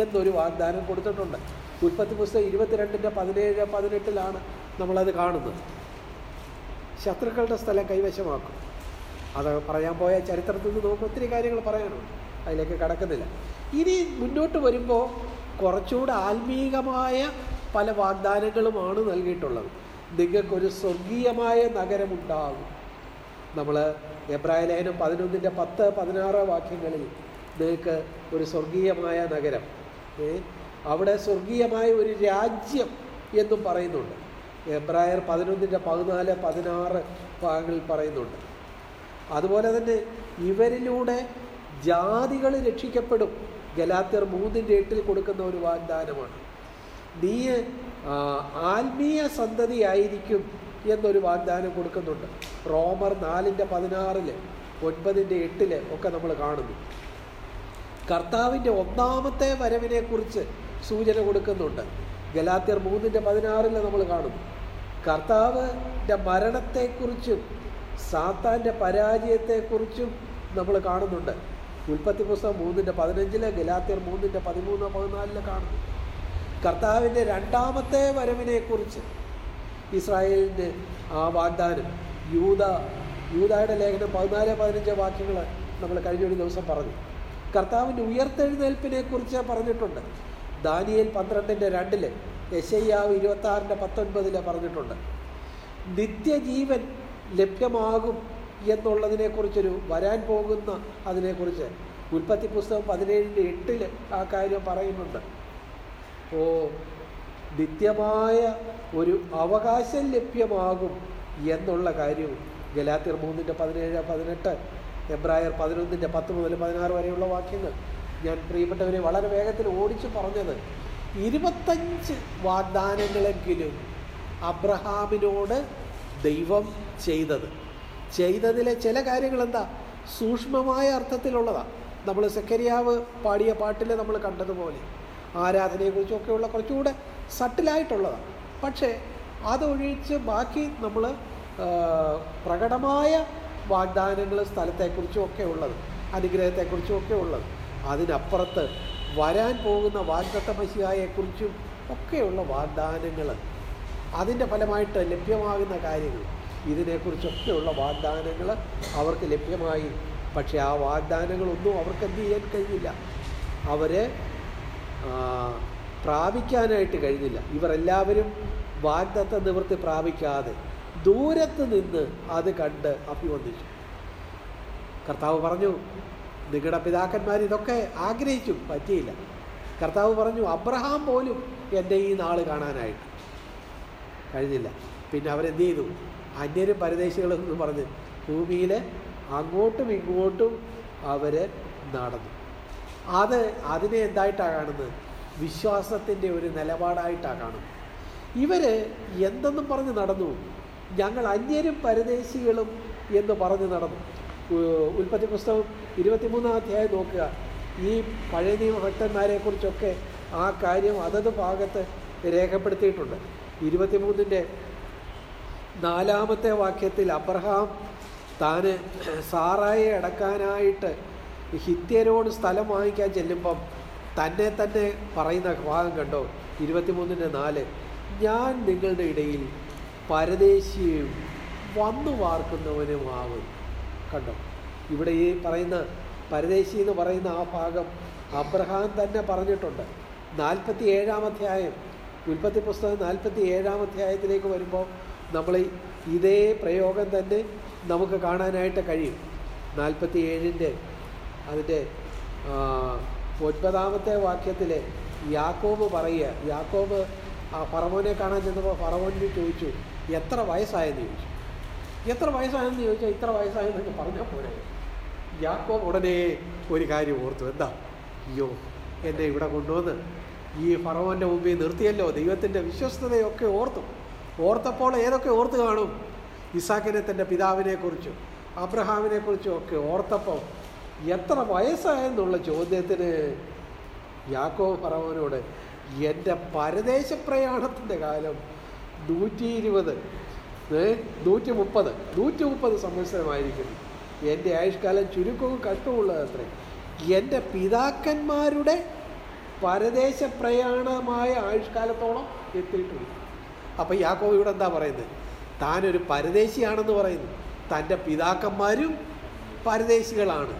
എന്നൊരു വാഗ്ദാനം കൊടുത്തിട്ടുണ്ട്. ഉൽപ്പത്തി പുസ്തകം ഇരുപത്തിരണ്ടിന്റെ പതിനേഴ് പതിനെട്ടിലാണ് നമ്മളത് കാണുന്നത്. ശത്രുക്കളുടെ സ്ഥലം കൈവശമാക്കും. അത് പറയാൻ പോയ ചരിത്രത്തിൽ നിന്ന് നമുക്ക് ഒത്തിരി കാര്യങ്ങൾ പറയാനുണ്ട്. അതിലേക്ക് കടക്കുന്നില്ല. ഇനി മുന്നോട്ട് വരുമ്പോൾ കുറച്ചുകൂടെ ആത്മീകമായ പല വാഗ്ദാനങ്ങളുമാണ് നൽകിയിട്ടുള്ളത്. നിങ്ങൾക്കൊരു സ്വർഗീയമായ നഗരമുണ്ടാകും. നമ്മൾ എബ്രായ ലേഖനം പതിനൊന്നിന്റെ പത്ത് പതിനാറ് വാക്യങ്ങളിൽ നിങ്ങൾക്ക് ഒരു സ്വർഗീയമായ നഗരം അവിടെ സ്വർഗീയമായ ഒരു രാജ്യം എന്നും പറയുന്നുണ്ട്. എബ്രായർ പതിനൊന്നിന്റെ പതിനാല് പതിനാറ് ഭാഗങ്ങളിൽ പറയുന്നുണ്ട്. അതുപോലെ തന്നെ ഇവരിലൂടെ ജാതികൾ രക്ഷിക്കപ്പെടും. ഗലാത്യർ മൂന്നിന്റെ എട്ടിൽ കൊടുക്കുന്ന ഒരു വാഗ്ദാനമാണ്. നീ ആത്മീയ സന്തതിയായിരിക്കും എന്നൊരു വാഗ്ദാനം കൊടുക്കുന്നുണ്ട്. റോമർ നാലിന്റെ പതിനാറിൽ ഒൻപതിന്റെ എട്ടിൽ ഒക്കെ നമ്മൾ കാണുന്നു. കർത്താവിന്റെ ഒന്നാമത്തെ വരവിനെക്കുറിച്ച് സൂചന കൊടുക്കുന്നുണ്ട്. ഗലാത്യർ മൂന്നിന്റെ പതിനാറിൽ നമ്മൾ കാണും കർത്താവിന്റെ മരണത്തെക്കുറിച്ചും സാത്താന്റെ പരാജയത്തെക്കുറിച്ചും നമ്മൾ കാണുന്നുണ്ട്. ഉൽപ്പത്തി പുസ്തകം മൂന്നിന്റെ പതിനഞ്ചിൽ ഗലാത്യർ മൂന്നിന്റെ പതിമൂന്ന് പതിനാലിൽ കാണുന്നു. കർത്താവിന്റെ രണ്ടാമത്തെ വരവിനെക്കുറിച്ച് ഇസ്രായേലിന്റെ ആ വാഗ്ദാനം യൂത യൂതായുടെ ലേഖനം പതിനാല് പതിനഞ്ച് വാക്യങ്ങൾ നമ്മൾ കഴിഞ്ഞ ഒരു ദിവസം പറഞ്ഞു. കർത്താവിന്റെ ഉയർത്തെഴുന്നേൽപ്പിനെ കുറിച്ച് പറഞ്ഞിട്ടുണ്ട്. ദാനിയേൽ പന്ത്രണ്ടിന്റെ രണ്ടിൽ യശയ്യാവ് ഇരുപത്തി ആറിന്റെ പത്തൊൻപതിൽ പറഞ്ഞിട്ടുണ്ട്. നിത്യജീവൻ ലഭ്യമാകും എന്നുള്ളതിനെക്കുറിച്ചൊരു വരാൻ പോകുന്ന അതിനെക്കുറിച്ച് ഉൽപ്പത്തി പുസ്തകം പതിനേഴിന്റെ എട്ടിൽ ആ കാര്യം പറയുന്നുണ്ട്. ഓ നിത്യമായ ഒരു അവകാശം ലഭ്യമാകും എന്നുള്ള കാര്യവും ഗലാത്തിർ മൂന്നിന്റെ പതിനേഴ് പതിനെട്ട് എബ്രായർ പതിനൊന്നിന്റെ പത്ത് മുതൽ പതിനാറ് വരെയുള്ള വാക്യങ്ങൾ ഞാൻ പ്രിയപ്പെട്ടവരെ വളരെ വേഗത്തിൽ ഓടിച്ചു പറഞ്ഞത് ഇരുപത്തഞ്ച് വാഗ്ദാനങ്ങളെങ്കിലും അബ്രഹാമിനോട് ദൈവം ചെയ്തത്. ചെയ്തതിലെ ചില കാര്യങ്ങൾ എന്താ സൂക്ഷ്മമായ അർത്ഥത്തിലുള്ളതാണ് നമ്മൾ സെക്കരിയാവ് പാടിയ പാട്ടിൽ നമ്മൾ കണ്ടതുപോലെ ആരാധനയെക്കുറിച്ചൊക്കെയുള്ള കുറച്ചുകൂടെ സട്ടിലായിട്ടുള്ളതാണ് പക്ഷേ അതൊഴിച്ച് ബാക്കി നമ്മൾ പ്രകടമായ വാഗ്ദാനങ്ങൾ സ്ഥലത്തെക്കുറിച്ചും ഒക്കെ ഉള്ളത് അനുഗ്രഹത്തെക്കുറിച്ചും ഒക്കെ ഉള്ളത്. അതിനപ്പുറത്ത് വരാൻ പോകുന്ന വാഗ്ദത്ത മഷിയായെക്കുറിച്ചും ഒക്കെയുള്ള വാഗ്ദാനങ്ങൾ. അതിന്റെ ഫലമായിട്ട് ലഭ്യമാകുന്ന കാര്യങ്ങൾ. ഇതിനെക്കുറിച്ചൊക്കെയുള്ള വാഗ്ദാനങ്ങൾ അവർക്ക് ലഭ്യമായി. പക്ഷേ ആ വാഗ്ദാനങ്ങളൊന്നും അവർക്ക് എന്ത് ചെയ്യാൻ കഴിഞ്ഞില്ല. അവർ പ്രാപിക്കാനായിട്ട് കഴിഞ്ഞില്ല. ഇവരെല്ലാവരും വാഗ്ദത്ത നിവൃത്തി പ്രാപിക്കാതെ ദൂരത്ത് നിന്ന് അത് കണ്ട് അഭിവന്ദിച്ചു. കർത്താവ് പറഞ്ഞു നിങ്ങളുടെ പിതാക്കന്മാർ ഇതൊക്കെ ആഗ്രഹിച്ചു പറ്റിയില്ല. കർത്താവ് പറഞ്ഞു അബ്രഹാം പോലും എന്റെ ഈ നാൾ കാണാനായിട്ട് കഴിഞ്ഞില്ല. പിന്നെ അവരെന്ത് ചെയ്തു? അന്യരും പരദേശികളും എന്ന് പറഞ്ഞ് ഭൂമിയിൽ അങ്ങോട്ടും ഇങ്ങോട്ടും അവർ നടന്നു. അത് അതിനെ എന്തായിട്ടാണ് കാണുന്നത്? വിശ്വാസത്തിന്റെ ഒരു നിലപാടായിട്ടാണ് കാണുന്നത്. ഇവർ എന്തെന്നും പറഞ്ഞ് നടന്നു. ഞങ്ങൾ അന്യരും പരദേശികളും എന്ന് പറഞ്ഞ് നടന്നു. ഉൽപ്പത്തി പുസ്തകം ഇരുപത്തിമൂന്നാം അധ്യായം നോക്കുക. ഈ പഴയ നിയമ ഭക്തന്മാരെക്കുറിച്ചൊക്കെ ആ കാര്യം അതത് ഭാഗത്ത് രേഖപ്പെടുത്തിയിട്ടുണ്ട്. ഇരുപത്തിമൂന്നിന്റെ നാലാമത്തെ വാക്യത്തിൽ അബ്രഹാം താന് സാറായെ അടക്കാനായിട്ട് ഹിത്യരോട് സ്ഥലം വാങ്ങിക്കാൻ ചെല്ലുമ്പം തന്നെ തന്നെ പറയുന്ന ഭാഗം കണ്ടോ? ഇരുപത്തിമൂന്നിന്റെ നാല്. ഞാൻ നിങ്ങളുടെ ഇടയിൽ പരദേശിയും വന്നു വാർക്കുന്നവനുമാവും കണ്ടോ. ഇവിടെ ഈ പറയുന്ന പരദേശി എന്ന് പറയുന്ന ആ ഭാഗം അബ്രഹാം തന്നെ പറഞ്ഞിട്ടുണ്ട്. നാൽപ്പത്തി ഏഴാം അധ്യായം. ഉൽപ്പത്തി പുസ്തകം നാൽപ്പത്തി ഏഴാം അധ്യായത്തിലേക്ക് വരുമ്പോൾ നമ്മൾ ഇതേ പ്രയോഗം തന്നെ നമുക്ക് കാണാനായിട്ട് കഴിയും. നാൽപ്പത്തി ഏഴിന്റെ അതിന്റെ ഒൻപതാമത്തെ വാക്യത്തിൽ യാക്കോബ് പറയുക. യാക്കോബ് ആ ഫറവോനെ കാണാൻ ചെന്നപ്പോൾ ഫറവോനിന് ചോദിച്ചു എത്ര വയസ്സായെന്ന് ചോദിച്ചു? എത്ര വയസ്സായെന്ന് ചോദിച്ചാൽ ഇത്ര വയസ്സായെന്നൊക്കെ പറഞ്ഞാൽ പോരെ. യാക്കോബ് ഉടനെ ഒരു കാര്യം ഓർത്തു. എന്താ? അയ്യോ എന്നെ ഇവിടെ കൊണ്ടുവന്ന് ഈ ഫറവന്റെ മുമ്പിൽ നിർത്തിയല്ലോ. ദൈവത്തിന്റെ വിശ്വസ്തതയൊക്കെ ഓർത്തു. ഓർത്തപ്പോൾ ഏതൊക്കെ ഓർത്ത് കാണും? ഇസാക്കിനെ തന്റെ പിതാവിനെക്കുറിച്ചും അബ്രഹാമിനെക്കുറിച്ചും ഒക്കെ ഓർത്തപ്പോൾ എത്ര വയസ്സായെന്നുള്ള ചോദ്യത്തിന് യാക്കോ ഫറവനോട് എന്റെ പരദേശ പ്രയാണത്തിന്റെ കാലം നൂറ്റി ഇരുപത് നൂറ്റി മുപ്പത് നൂറ്റി മുപ്പത് സംവത്സരമായിരിക്കുന്നു. എന്റെ ആയുഷ്കാലം ചുരുക്കവും കഷ്ടമുള്ളത് അത്രേ എന്റെ പിതാക്കന്മാരുടെ പരദേശ പ്രയാണമായ ആയുഷ്കാലത്തോളം എത്തിയിട്ടുണ്ട്. അപ്പം യാക്കോബ് ഇവിടെ എന്താ പറയുന്നത്? താനൊരു പരദേശിയാണെന്ന് പറയുന്നു. തന്റെ പിതാക്കന്മാരും പരദേശികളാണ്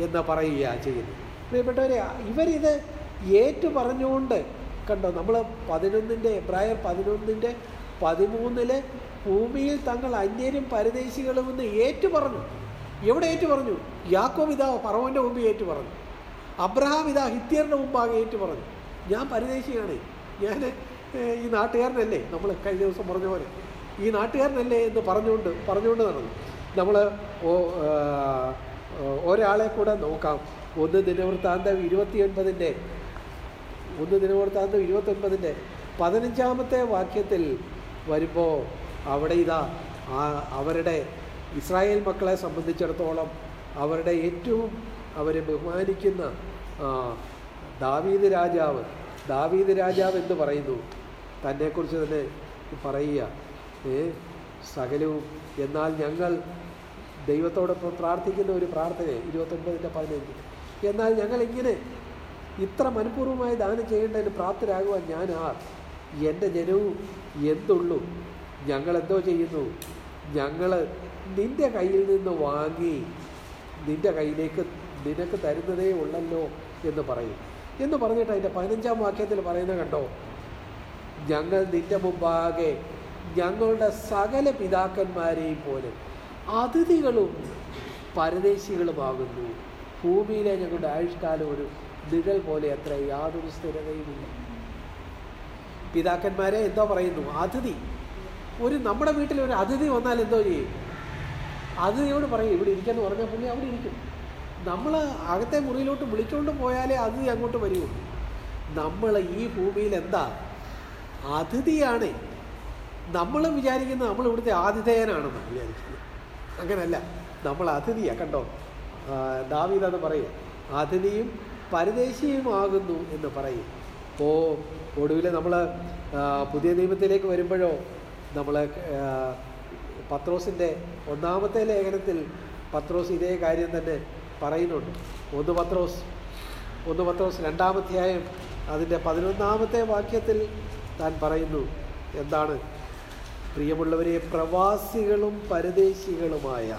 എന്ന് പറയുക ചെയ്യുന്നത്. പ്രിയപ്പെട്ടവരെ ഇവരിത് ഏറ്റു പറഞ്ഞുകൊണ്ട് കണ്ടോ? നമ്മൾ പതിനൊന്നിന്റെ എബ്രായർ പതിനൊന്നിന്റെ പതിമൂന്നിൽ ഭൂമിയിൽ തങ്ങൾ അന്യരും പരദേശികളുമെന്ന് ഏറ്റു പറഞ്ഞു എവിടെ ഏറ്റു പറഞ്ഞു യാക്കോ ഇതാ പറവന്റെ മുമ്പ് ഏറ്റു പറഞ്ഞു അബ്രഹാം ഇതാ ഹിത്യറിന്റെ മുമ്പാകെ ഏറ്റു പറഞ്ഞു ഞാൻ പരദേശിയാണ്. ഞാൻ ഈ നാട്ടുകാരനല്ലേ? നമ്മൾ കഴിഞ്ഞ ദിവസം പറഞ്ഞ പോലെ. ഈ നാട്ടുകാരനല്ലേ എന്ന് പറഞ്ഞുകൊണ്ട് പറഞ്ഞുകൊണ്ട് നടന്നു. നമ്മൾ ഒരാളെ കൂടെ നോക്കാം. ഒന്ന് ദിനവൃത്താന്തം ഇരുപത്തിയൊൻപതിന്റെ ഒന്ന് ദിനവൃത്താന്തം ഇരുപത്തൊൻപതിന്റെ പതിനഞ്ചാമത്തെ വാക്യത്തിൽ വരുമ്പോൾ അവിടെ ഇതാ അവരുടെ ഇസ്രായേൽ മക്കളെ സംബന്ധിച്ചിടത്തോളം അവരുടെ ഏറ്റവും അവരെ ബഹുമാനിക്കുന്ന ദാവീദ് രാജാവ് ദാവീദ് രാജാവ് എന്ന് പറയുന്നു? തന്നെക്കുറിച്ച് തന്നെ പറയുക. ഏ സകലവും എന്നാൽ ഞങ്ങൾ ദൈവത്തോടൊപ്പം പ്രാർത്ഥിക്കുന്ന ഒരു പ്രാർത്ഥന ഇരുപത്തൊൻപതിന്റെ പതിനഞ്ച്. എന്നാൽ ഞങ്ങളിങ്ങനെ ഇത്ര മനഃപൂർവമായി ദാനം ചെയ്യേണ്ടതിന് പ്രാപ്തരാകുവാൻ ഞാൻ ആർ? എന്റെ ജനവും എന്തുള്ളൂ? ഞങ്ങളെന്തോ ചെയ്യുന്നു? ഞങ്ങൾ നിന്റെ കയ്യിൽ നിന്ന് വാങ്ങി നിന്റെ കയ്യിലേക്ക് നിനക്ക് തരുന്നതേ ഉള്ളല്ലോ എന്ന് പറയും. എന്ന് പറഞ്ഞിട്ട് അതിന്റെ പതിനഞ്ചാം വാക്യത്തിൽ പറയുന്നത് കണ്ടോ? ഞങ്ങൾ നിന്റെ മുമ്പാകെ ഞങ്ങളുടെ സകല പിതാക്കന്മാരെയും പോലെ അതിഥികളും പരദേശികളുമാകുന്നു. ഭൂമിയിലെ ഞങ്ങളുടെ ആയുഷ്കാലം ഒരു നിഴൽ പോലെ അത്ര യാതൊരു സ്ഥിരതയുമില്ല. പിതാക്കന്മാരെ എന്തോ പറയുന്നു അതിഥി. ഒരു നമ്മുടെ വീട്ടിൽ ഒരു അതിഥി വന്നാൽ എന്തോ ചെയ്യും? അതിഥിയോട് പറയും ഇവിടെ ഇരിക്കാന്ന് പറഞ്ഞാൽ പുള്ളി അവിടെ ഇരിക്കും. നമ്മൾ അകത്തെ മുറിയിലോട്ട് വിളിച്ചുകൊണ്ട് പോയാലേ അതിഥി അങ്ങോട്ട് വരികയുള്ളൂ നമ്മൾ ഈ ഭൂമിയിൽ എന്താ? അതിഥിയാണ്. നമ്മൾ വിചാരിക്കുന്നത് നമ്മൾ ഇവിടുത്തെ ആതിഥേയനാണെന്നാണ് വിചാരിക്കുന്നത് അങ്ങനല്ല. നമ്മൾ അതിഥിയാണ് കണ്ടോ? ദാവീദ് അത് പറയും. അതിഥിയും പരദേശിയുമാകുന്നു എന്ന് പറയും. ഓ ഒടുവിൽ നമ്മൾ പുതിയ നിയമത്തിലേക്ക് വരുമ്പോഴോ നമ്മൾ പത്രോസിന്റെ ഒന്നാമത്തെ ലേഖനത്തിൽ പത്രോസ് ഇതേ കാര്യം തന്നെ പറയുന്നുണ്ട്. ഒന്ന് പത്രോസ് ഒന്ന് പത്രോസ് രണ്ടാമധ്യായം അതിന്റെ പതിനൊന്നാമത്തെ വാക്യത്തിൽ താൻ പറയുന്നു എന്താണ്? പ്രിയമുള്ളവരെ പ്രവാസികളും പരദേശികളുമായ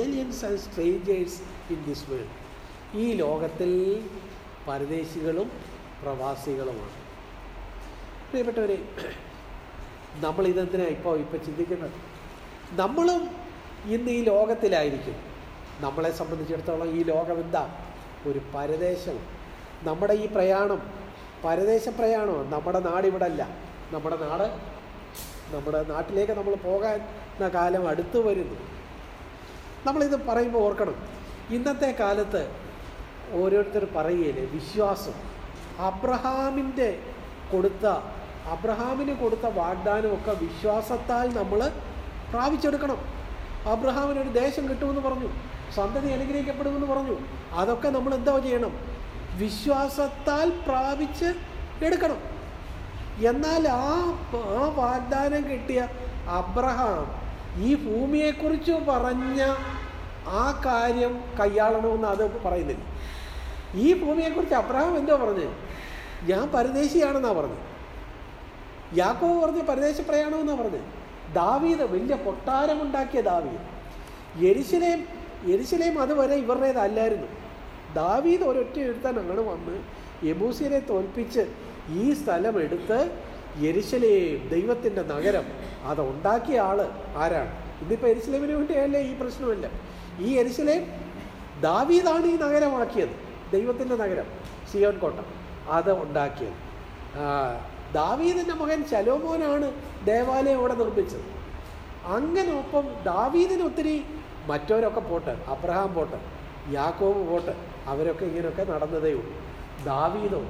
aliens and strangers in this world ഈ ലോകത്തിൽ പരദേശികളും പ്രവാസികളുമാണ്. പ്രിയപ്പെട്ടവരെ നമ്മൾ ഇതെന്തിനാ ഇപ്പോൾ ഇപ്പോൾ ചിന്തിക്കുന്നത്? നമ്മളും ഇന്ന് ഈ ലോകത്തിലായിരിക്കും. നമ്മളെ സംബന്ധിച്ചിടത്തോളം ഈ ലോകം എന്താ? ഒരു പരദേശം നമ്മുടെ ഈ പ്രയാണം പരദേശ പ്രയാണമാണ്. നമ്മുടെ നാട് ഇവിടെ അല്ല നമ്മുടെ നാട് നമ്മുടെ നാട്ടിലേക്ക് നമ്മൾ പോകാൻ കാലം അടുത്തു വരുന്നു. നമ്മളിത് പറയുമ്പോൾ ഓർക്കണം. ഇന്നത്തെ കാലത്ത് ഓരോരുത്തർ പറയുകയില്ലേ വിശ്വാസം. അബ്രഹാമിന്റെ കൊടുത്ത അബ്രഹാമിന് കൊടുത്ത വാഗ്ദാനമൊക്കെ വിശ്വാസത്താൽ നമ്മൾ പ്രാപിച്ചെടുക്കണം. അബ്രഹാമിന് ഒരു ദേശം കിട്ടുമെന്ന് പറഞ്ഞു. സന്തതി അനുഗ്രഹിക്കപ്പെടുമെന്ന് പറഞ്ഞു. അതൊക്കെ നമ്മൾ എന്താ ചെയ്യണം? വിശ്വാസത്താൽ പ്രാപിച്ച് എടുക്കണം. എന്നാൽ ആ ആ വാഗ്ദാനം കിട്ടിയ അബ്രഹാം ഈ ഭൂമിയെക്കുറിച്ച് പറഞ്ഞ ആ കാര്യം കൈയാളണമെന്ന് അത് പറയുന്നില്ല. ഈ ഭൂമിയെക്കുറിച്ച് അബ്രഹാം എന്തോ പറഞ്ഞു? ഞാൻ പരദേശിയാണെന്നാണ് പറഞ്ഞത് യാക്കോവ് പറഞ്ഞ് പരദേശ പ്രയാണമെന്നാണ് പറഞ്ഞത് ദാവീദ് വലിയ കൊട്ടാരമുണ്ടാക്കിയ ദാവീദ്. എരിശിലേം എരിശിലേം അതുവരെ ഇവരുടേതല്ലായിരുന്നു ദാവീദ് ഒരൊറ്റ അങ്ങനെ വന്ന് യബൂസിനെ തോൽപ്പിച്ച് ഈ സ്ഥലം എടുത്ത് എരിശിലേം ദൈവത്തിന്റെ നഗരം അത് ഉണ്ടാക്കിയ ആൾ ആരാണ്? ഇന്നിപ്പോൾ എരിശിലേമിന് വേണ്ടിയല്ലേ ഈ പ്രശ്നമല്ല. ഈ എരിശിലേം ദാവീദാണ് ഈ നഗരമാക്കിയത്. ദൈവത്തിന്റെ നഗരം സിയോൻ കോട്ട അത് ഉണ്ടാക്കിയത്. ദാവീദിന്റെ മകൻ ശലോമോനാണ് ദേവാലയം അവിടെ നിർമ്മിച്ചത്. അങ്ങനെ ഒപ്പം ദാവീദിന് ഒത്തിരി മറ്റവരൊക്കെ പോട്ട് അബ്രഹാം പോട്ട് യാക്കോബ് പോട്ട് അവരൊക്കെ ഇങ്ങനെയൊക്കെ നടന്നതേ ഉള്ളൂ. ദാവീദോ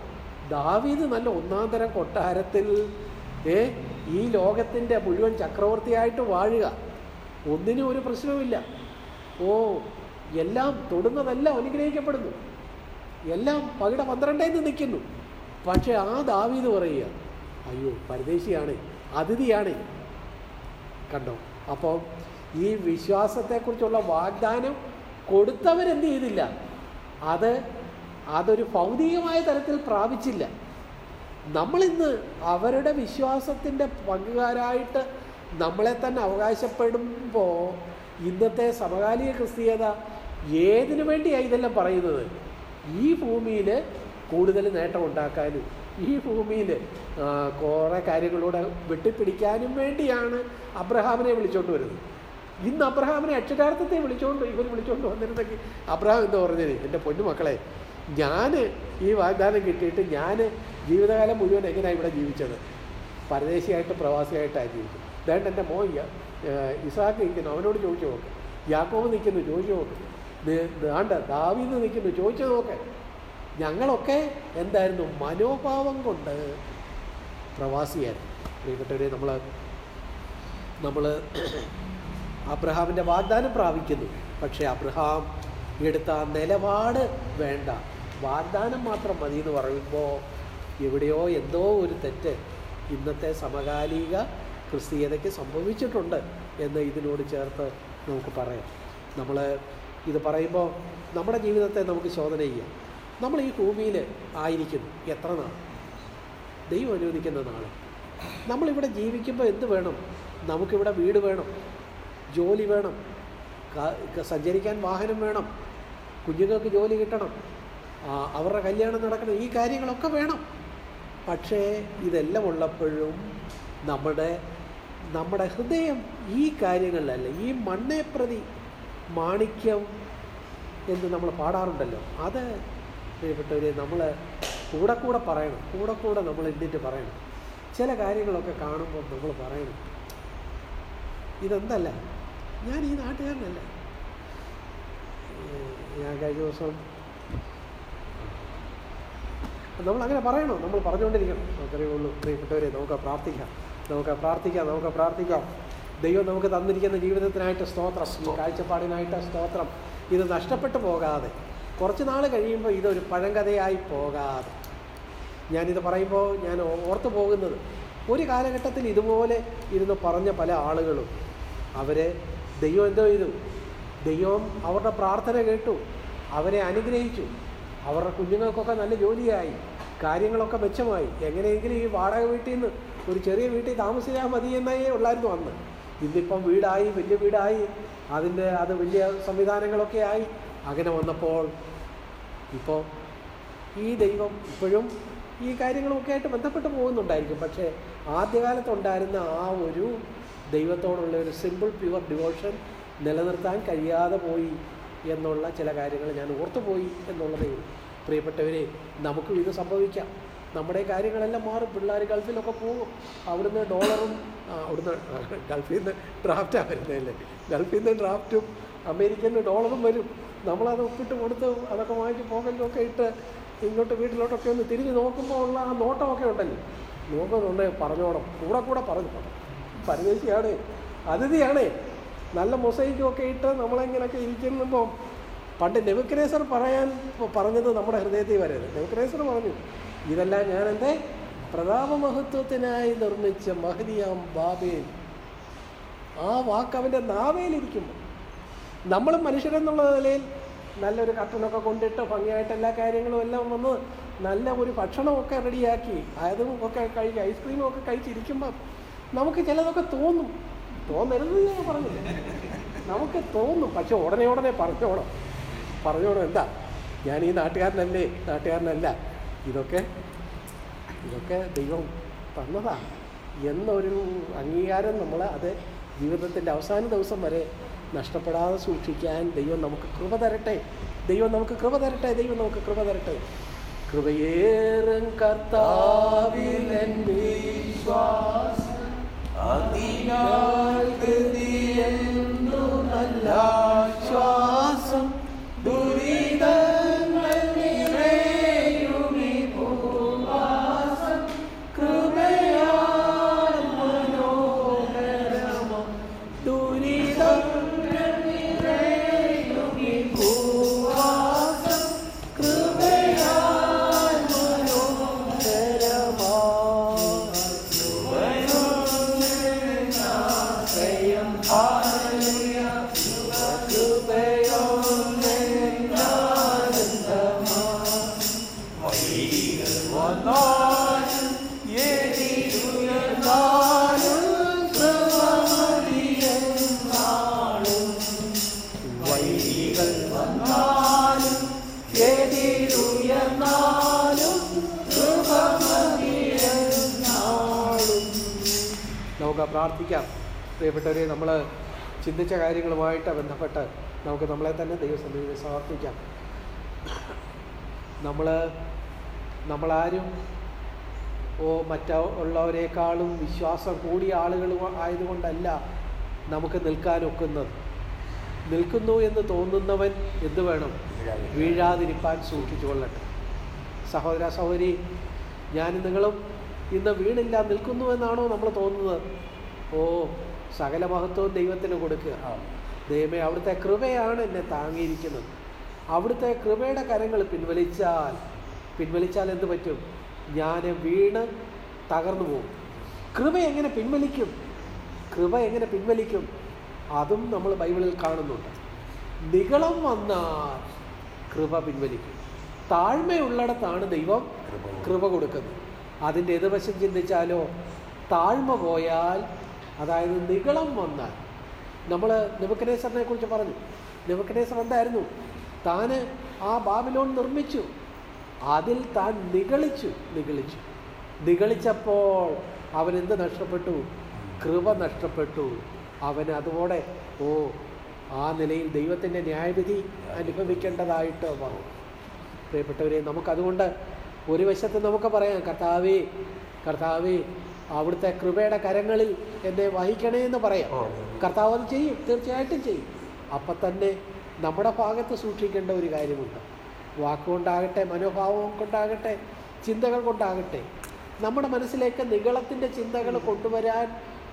ദാവീദ് നല്ല ഒന്നാം തരം കൊട്ടാരത്തിൽ ഏ ഈ ലോകത്തിന്റെ മുഴുവൻ ചക്രവർത്തിയായിട്ട് വാഴുക. ഒന്നിനും ഒരു പ്രശ്നവുമില്ല. ഓ എല്ലാം തൊടുന്നതെല്ലാം അനുഗ്രഹിക്കപ്പെടുന്നു. എല്ലാം പകിട പന്ത്രണ്ടേന്ന് നിൽക്കുന്നു. പക്ഷേ ആ ദാവീദ് പറയുക അയ്യോ പരദേശിയാണ് അതിഥിയാണ്. കണ്ടോ? അപ്പോൾ ഈ വിശ്വാസത്തെക്കുറിച്ചുള്ള വാഗ്ദാനം കൊടുത്തവരെന്ത് ചെയ്തില്ല? അത് അതൊരു ഭൗതികമായ തരത്തിൽ പ്രാപിച്ചില്ല. നമ്മളിന്ന് അവരുടെ വിശ്വാസത്തിന്റെ പങ്കുകാരായിട്ട് നമ്മളെ തന്നെ അവകാശപ്പെടുമ്പോൾ ഇന്നത്തെ സമകാലിക ക്രിസ്തീയത ഏതിനു വേണ്ടിയാണ് ഇതെല്ലാം പറയുന്നത്? ഈ ഭൂമിയിൽ കൂടുതൽ നേട്ടം ഉണ്ടാക്കാനും ഈ ഭൂമിയിൽ കുറേ കാര്യങ്ങളൂടെ വെട്ടിപ്പിടിക്കാനും വേണ്ടിയാണ് അബ്രഹാമിനെ വിളിച്ചോണ്ട് വരുന്നത്. ഇന്ന് അബ്രഹാമിനെ അക്ഷരാർത്ഥത്തെ വിളിച്ചോണ്ട് ഇവർ വിളിച്ചോണ്ട് വന്നിരുന്നെങ്കിൽ അബ്രഹാം എന്താ പറഞ്ഞത്? എന്റെ പൊന്നുമക്കളെ ഞാൻ ഈ വാഗ്ദാനം കിട്ടിയിട്ട് ഞാൻ ജീവിതകാലം മുഴുവൻ എങ്ങനെയാണ് ഇവിടെ ജീവിച്ചത്? പരദേശിയായിട്ട് പ്രവാസിയായിട്ടാണ് ജീവിച്ചത്. ഇതായിട്ട് എന്റെ മോൻ ഇസാക്ക് നിൽക്കുന്നു. അവനോട് ചോദിച്ചു നോക്ക്. യാക്കോവ് നിൽക്കുന്നു ചോദിച്ചു നോക്ക്. ആണ്ട് ദാവീന്ന് നിൽക്കുന്നു ചോദിച്ചു നോക്കെ. ഞങ്ങളൊക്കെ എന്തായിരുന്നു? മനോഭാവം കൊണ്ട് പ്രവാസിയായിരുന്നു. പ്രിയപ്പെട്ടവരെ നമ്മൾ നമ്മൾ അബ്രഹാമിന്റെ വാഗ്ദാനം പ്രാപിക്കുന്നു. പക്ഷേ അബ്രഹാം എടുത്ത നിലപാട് വേണ്ട. വാഗ്ദാനം മാത്രം മതി എന്ന് പറയുമ്പോൾ എവിടെയോ എന്തോ ഒരു തെറ്റ് ഇന്നത്തെ സമകാലിക ക്രിസ്തീയതയ്ക്ക് സംഭവിച്ചിട്ടുണ്ട് എന്ന് ഇതിനോട് ചേർത്ത് നമുക്ക് പറയാം. നമ്മൾ ഇത് പറയുമ്പോൾ നമ്മുടെ ജീവിതത്തെ നമുക്ക് ശോധന ചെയ്യാം. നമ്മൾ ഈ ഭൂമിയിൽ ആയിരിക്കുന്നു. എത്ര നാൾ? ദൈവം അനുവദിക്കുന്ന നാൾ. നമ്മളിവിടെ ജീവിക്കുമ്പോൾ എന്ത് വേണം? നമുക്കിവിടെ വീട് വേണം. ജോലി വേണം. സഞ്ചരിക്കാൻ വാഹനം വേണം. കുഞ്ഞുങ്ങൾക്ക് ജോലി കിട്ടണം. അവരുടെ കല്യാണം നടക്കണം. ഈ കാര്യങ്ങളൊക്കെ വേണം. പക്ഷേ ഇതെല്ലാം ഉള്ളപ്പോഴും നമ്മുടെ നമ്മുടെ ഹൃദയം ഈ കാര്യങ്ങളിലല്ല ഈ മണ്ണെ പ്രതി മാണിക്യം എന്ന് നമ്മൾ പാടാറുണ്ടല്ലോ. അത് പ്രിയപ്പെട്ടവരെ നമ്മൾ കൂടെ കൂടെ പറയണം. കൂടെ കൂടെ നമ്മൾ എന്നിട്ട് പറയണം. ചില കാര്യങ്ങളൊക്കെ കാണുമ്പോൾ നമ്മൾ പറയണം. ഇതെന്തല്ല? ഞാൻ ഈ നാട്ടുകാരനല്ല. ഞാൻ കഴിഞ്ഞ ദിവസം നമ്മളങ്ങനെ പറയണോ. നമ്മൾ പറഞ്ഞുകൊണ്ടിരിക്കണം. അത്രയേ ഉള്ളൂ. പ്രിയപ്പെട്ടവരെ നമുക്ക് പ്രാർത്ഥിക്കാം. നമുക്ക് പ്രാർത്ഥിക്കാം. നമുക്ക് പ്രാർത്ഥിക്കാം. ദൈവം നമുക്ക് തന്നിരിക്കുന്ന ജീവിതത്തിനായിട്ട് സ്തോത്രം. കാഴ്ചപ്പാടിനായിട്ട് സ്തോത്രം. ഇത് നഷ്ടപ്പെട്ടു പോകാതെ. കുറച്ച് നാൾ കഴിയുമ്പോൾ ഇതൊരു പഴങ്കഥയായി പോകാതെ. ഞാനിത് പറയുമ്പോൾ ഞാൻ ഓർത്തു പോകുന്നത്. ഒരു കാലഘട്ടത്തിൽ ഇതുപോലെ ഇരുന്ന് പറഞ്ഞ പല ആളുകളും അവരെ ദൈവം എന്തോ ചെയ്തു? ദൈവം അവരുടെ പ്രാർത്ഥന കേട്ടു. അവരെ അനുഗ്രഹിച്ചു. അവരുടെ കുഞ്ഞുങ്ങൾക്കൊക്കെ നല്ല ജോലിയായി. കാര്യങ്ങളൊക്കെ മെച്ചമായി. എങ്ങനെയെങ്കിലും ഈ വാടക വീട്ടിൽ നിന്ന് ഒരു ചെറിയ വീട്ടിൽ താമസിച്ചാൽ മതി എന്നേ ഉള്ളായിരുന്നു അന്ന്. ഇന്നിപ്പം വീടായി വലിയ വീടായി. അതിന്റെ അത് വലിയ സംവിധാനങ്ങളൊക്കെ ആയി. അങ്ങനെ വന്നപ്പോൾ ഇപ്പോൾ ഈ ദൈവം ഇപ്പോഴും ഈ കാര്യങ്ങളൊക്കെ ആയിട്ട് ബന്ധപ്പെട്ട് പോകുന്നുണ്ടായിരിക്കും. പക്ഷേ ആദ്യകാലത്തുണ്ടായിരുന്ന ആ ഒരു ദൈവത്തോടുള്ള ഒരു സിമ്പിൾ പ്യുവർ ഡിവോഷൻ നിലനിർത്താൻ കഴിയാതെ പോയി എന്നുള്ള ചില കാര്യങ്ങൾ ഞാൻ ഓർത്തുപോയി എന്നുള്ളതേ പ്രിയപ്പെട്ടവരെ നമുക്ക് ഇത് സംഭവിക്കാം. നമ്മുടെ കാര്യങ്ങളെല്ലാം മാറും. പിള്ളേർ ഗൾഫിലൊക്കെ പോകും. അവിടുന്ന് ഡോളറും അവിടുന്ന് ഗൾഫിൽ നിന്ന് ഡ്രാഫ്റ്റാണ് വരുന്നതല്ലേ? ഗൾഫിൽ നിന്ന് ഡ്രാഫ്റ്റും അമേരിക്കൻ ഡോളറും വരും. നമ്മളത് ഒപ്പിട്ട് കൊടുത്ത് അതൊക്കെ വാങ്ങിച്ച് പോക്കറ്റിലൊക്കെ ഇട്ട് ഇങ്ങോട്ട് വീട്ടിലോട്ടൊക്കെ ഒന്ന് തിരിഞ്ഞ് നോക്കുമ്പോൾ ഉള്ള ആ നോട്ടമൊക്കെ ഉണ്ടല്ലോ. നോക്കുന്നുണ്ട് പറഞ്ഞോണം. കൂടെ കൂടെ പറഞ്ഞു. പരദേശിയാണ് അതിഥിയാണ്. നല്ല മൊസൈക്കൊക്കെ ഇട്ട് നമ്മളിങ്ങനെയൊക്കെ ഇരിക്കുമ്പോൾ പണ്ട് നെവുക്രേസർ പറയാൻ പറഞ്ഞത് നമ്മുടെ ഹൃദയത്തിൽ വരരുത്. നെവുക്രേസർ പറഞ്ഞു ഇതെല്ലാം ഞാൻ എന്റെ പ്രതാപമഹത്വത്തിനായി നിർമ്മിച്ച മഹദിയാം ബാബേൽ. ആ വാക്ക് അവന്റെ നാവേലിരിക്കുമ്പോൾ നമ്മളും മനുഷ്യരെന്നുള്ള നിലയിൽ നല്ലൊരു കട്ടനൊക്കെ കൊണ്ടിട്ട് ഭംഗിയായിട്ട് എല്ലാ കാര്യങ്ങളും എല്ലാം വന്ന് നല്ല ഒരു ഭക്ഷണമൊക്കെ റെഡിയാക്കി അതും ഒക്കെ കഴിക്കുക ഐസ്ക്രീമും ഒക്കെ കഴിച്ചിരിക്കുമ്പോൾ നമുക്ക് ചിലതൊക്കെ തോന്നും. തോന്നരുത് ഞാൻ പറഞ്ഞില്ല. നമുക്ക് തോന്നും. പക്ഷെ ഉടനെ ഉടനെ പറഞ്ഞോണം. പറഞ്ഞോണം എന്താ? ഞാൻ ഈ നാട്ടുകാരനല്ലേ? നാട്ടുകാരനല്ല. ഇതൊക്കെ ഇതൊക്കെ ദൈവം തന്നതാണ്. എന്നൊരു അംഗീകാരം നമ്മൾ അത് ജീവിതത്തിന്റെ അവസാന ദിവസം വരെ നഷ്ടപ്പെടാതെ സൂക്ഷിക്കാൻ ദൈവം നമുക്ക് കൃപ തരട്ടെ. ദൈവം നമുക്ക് കൃപ തരട്ടെ. ദൈവം നമുക്ക് കൃപ തരട്ടെ. കൃപയേറും കർത്താവിലൻ അതിനാൽ ശ്വാസം പ്രാർത്ഥിക്കാം. പ്രിയപ്പെട്ടവരെ നമ്മൾ ചിന്തിച്ച കാര്യങ്ങളുമായിട്ട് ബന്ധപ്പെട്ട് നമുക്ക് നമ്മളെ തന്നെ ദൈവസന്നിധിയിൽ സമർപ്പിക്കാം. നമ്മൾ നമ്മളാരും ഓ മറ്റ ഉള്ളവരെക്കാളും വിശ്വാസം കൂടിയ ആളുകളും ആയതുകൊണ്ടല്ല നമുക്ക് നിൽക്കാൻ ഒക്കുന്നത്. നിൽക്കുന്നു എന്ന് തോന്നുന്നവൻ എന്ത് വേണം? വീഴാതിരിപ്പാൻ സൂക്ഷിച്ചു കൊള്ളട്ടെ. സഹോദര സഹോദരി ഞാനും നിങ്ങളും ഇന്ന് വീണില്ല നിൽക്കുന്നു എന്നാണോ നമ്മൾ തോന്നുന്നത്? ഓ സകല മഹത്വവും ദൈവത്തിന് കൊടുക്കുക. ദൈവമേ അവിടുത്തെ കൃപയാണ് എന്നെ താങ്ങിയിരിക്കുന്നത്. അവിടുത്തെ കൃപയുടെ കരങ്ങൾ പിൻവലിച്ചാൽ പിൻവലിച്ചാൽ എന്ത് പറ്റും? ഞാൻ വീണ് തകർന്നു പോകും. കൃപ എങ്ങനെ പിൻവലിക്കും? കൃപ എങ്ങനെ പിൻവലിക്കും? അതും നമ്മൾ ബൈബിളിൽ കാണുന്നുണ്ട്. നികളം വന്നാൽ കൃപ പിൻവലിക്കും. താഴ്മയുള്ളിടത്താണ് ദൈവം കൃപ കൊടുക്കുന്നത്. അതിന്റെ എതിർവശം ചിന്തിച്ചാലോ? താഴ്മ പോയാൽ അതായത് നികളം വന്നാൽ. നമ്മൾ നെബുക്കനേസറിനെ കുറിച്ച് പറഞ്ഞു. നെബുക്കനേസർ എന്തായിരുന്നു? താന് ആ ബാബിലോൺ നിർമ്മിച്ചു. അതിൽ താൻ നികളിച്ചു നികളിച്ചു നികളിച്ചപ്പോൾ അവൻ എന്ത് നഷ്ടപ്പെട്ടു? കൃപ നഷ്ടപ്പെട്ടു. അവൻ അതോടെ ഓ ആ നിലയിൽ ദൈവത്തിന്റെ ന്യായവിധി അനുഭവിക്കേണ്ടതായിട്ട് പറഞ്ഞു പ്രിയപ്പെട്ടവരെ നമുക്കതുകൊണ്ട് ഒരു വശത്ത് നമുക്ക് പറയാം കർത്താവേ കർത്താവേ അവിടുത്തെ കൃപയുടെ കരങ്ങളിൽ എന്നെ വഹിക്കണേ എന്ന് പറയാം. കർത്താവ് അത് ചെയ്യും. തീർച്ചയായിട്ടും ചെയ്യും. അപ്പം തന്നെ നമ്മുടെ ഭാഗത്ത് സൂക്ഷിക്കേണ്ട ഒരു കാര്യമുണ്ട്. വാക്കുകൊണ്ടാകട്ടെ മനോഭാവം കൊണ്ടാകട്ടെ ചിന്തകൾ കൊണ്ടാകട്ടെ നമ്മുടെ മനസ്സിലേക്ക് നികളത്തിന്റെ ചിന്തകൾ കൊണ്ടുവരാൻ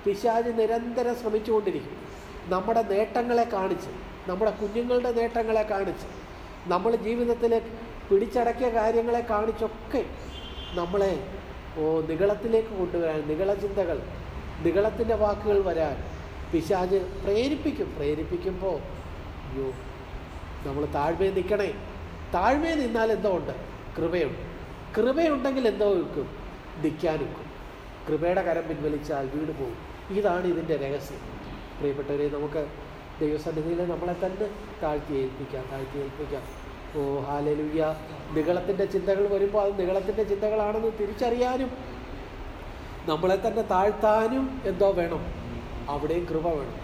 പിശാജ് നിരന്തരം ശ്രമിച്ചുകൊണ്ടിരിക്കും. നമ്മുടെ നേട്ടങ്ങളെ കാണിച്ച് നമ്മുടെ കുഞ്ഞുങ്ങളുടെ നേട്ടങ്ങളെ കാണിച്ച് നമ്മൾ ജീവിതത്തിൽ പിടിച്ചടക്കിയ കാര്യങ്ങളെ കാണിച്ചൊക്കെ നമ്മളെ നികളത്തിലേക്ക് കൊണ്ടുവരാൻ നികള ചിന്തകൾ നികളത്തിന്റെ വാക്കുകൾ വരാൻ പിശാജ് പ്രേരിപ്പിക്കും. പ്രേരിപ്പിക്കുമ്പോൾ അയ്യോ നമ്മൾ താഴ്മയെ നിൽക്കണേ. താഴ്മയെ നിന്നാൽ എന്തോ ഉണ്ട്? കൃപയുണ്ട്. കൃപയുണ്ടെങ്കിൽ എന്തോ വെക്കും നിൽക്കാനൊക്കും കൃപയുടെ കരം പിൻവലിച്ചാൽ വീട് പോകും ഇതാണ് ഇതിന്റെ രഹസ്യം. പ്രിയപ്പെട്ടവരെ നമുക്ക് ദൈവസന്നിധിയിൽ നമ്മളെ തന്നെ താഴ്ത്തി ഏൽപ്പിക്കാം താഴ്ത്തി ഏൽപ്പിക്കാം. ഓ ഹാലലുയ്യ നികളത്തിന്റെ ചിന്തകൾ വരുമ്പോൾ അത് നികളത്തിന്റെ ചിന്തകളാണെന്ന് തിരിച്ചറിയാനും നമ്മളെ തന്നെ താഴ്ത്താനും എന്തോ വേണം. അവിടെയും കൃപ വേണം.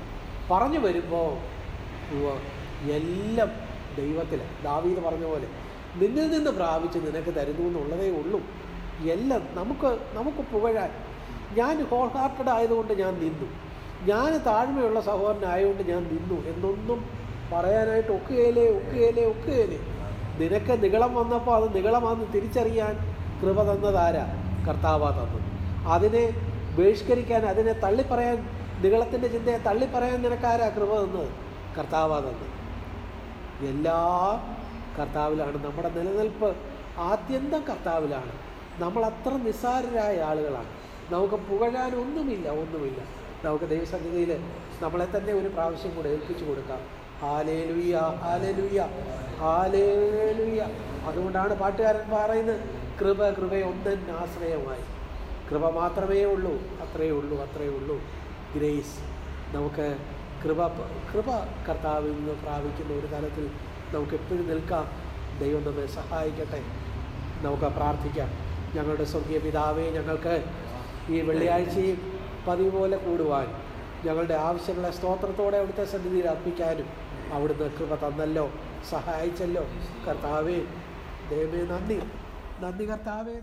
പറഞ്ഞു വരുമ്പോൾ എല്ലാം ദൈവത്തിൽ ദാവീദ് പറഞ്ഞ പോലെ നിന്നിൽ നിന്ന് പ്രാപിച്ച് നിനക്ക് തരുന്നു എന്നുള്ളതേ ഉള്ളൂ. എല്ലാം നമുക്ക് നമുക്ക് പുകഴാൻ. ഞാൻ ഹോൾ ഹാർട്ടഡ് ആയതുകൊണ്ട് ഞാൻ നിന്നു. ഞാൻ താഴ്മയുള്ള സഹോദരനായതുകൊണ്ട് ഞാൻ നിന്നു. എന്നൊന്നും പറയാനായിട്ട് ഒക്കുകയിലേ ഒക്കുകയിലേ ഒക്കുകയിലേ നിനക്ക് നികളം വന്നപ്പോൾ അത് നികളമാണെന്ന് തിരിച്ചറിയാൻ കൃപ തന്നതാരാ കർത്താവാ തന്നത്. അതിനെ ബഹിഷ്കരിക്കാൻ അതിനെ തള്ളിപ്പറയാൻ നികളത്തിന്റെ ചിന്തയെ തള്ളിപ്പറയാൻ നിനക്കാരാ കൃപ തന്നത്? കർത്താവാ തന്നത്. എല്ലാം കർത്താവിലാണ്. നമ്മുടെ നിലനിൽപ്പ് ആദ്യന്തം കർത്താവിലാണ്. നമ്മൾ അത്ര നിസ്സാരരായ ആളുകളാണ്. നമുക്ക് പുകഴാൻ ഒന്നുമില്ല ഒന്നുമില്ല. നമുക്ക് ദൈവസന്നിധിയിൽ നമ്മളെ തന്നെ ഒരു പ്രാവശ്യം കൂടെ ഏൽപ്പിച്ചു കൊടുക്കാം. അതുകൊണ്ടാണ് പാട്ടുകാരൻ പറയുന്നത് കൃപ കൃപ ഒന്നൻ ആശ്രയമായി. കൃപ മാത്രമേ ഉള്ളൂ അത്രയേ ഉള്ളൂ അത്രയേ ഉള്ളൂ. ഗ്രേസ് നമുക്ക് കൃപ കൃപ കർത്താവിൽ നിന്ന് പ്രാപിക്കുന്ന ഒരു തലത്തിൽ നമുക്ക് എപ്പോഴും നിൽക്കാം. ദൈവം നമ്മെ സഹായിക്കട്ടെ. നമുക്ക് പ്രാർത്ഥിക്കാം. ഞങ്ങളുടെ സ്വർഗീയ പിതാവേ ഞങ്ങൾക്ക് ഈ വെള്ളിയാഴ്ചയും പതിവ് പോലെ കൂടുവാൻ ഞങ്ങളുടെ ആവശ്യങ്ങളെ സ്തോത്രത്തോടെ അവിടുത്തെ സന്നിധിയിൽ അർപ്പിക്കാനും അവിടുന്ന് കൃപ തന്നല്ലോ. സഹായിച്ചല്ലോ. കർത്താവേ ദൈവമേ നന്ദി. നന്ദി കർത്താവേ.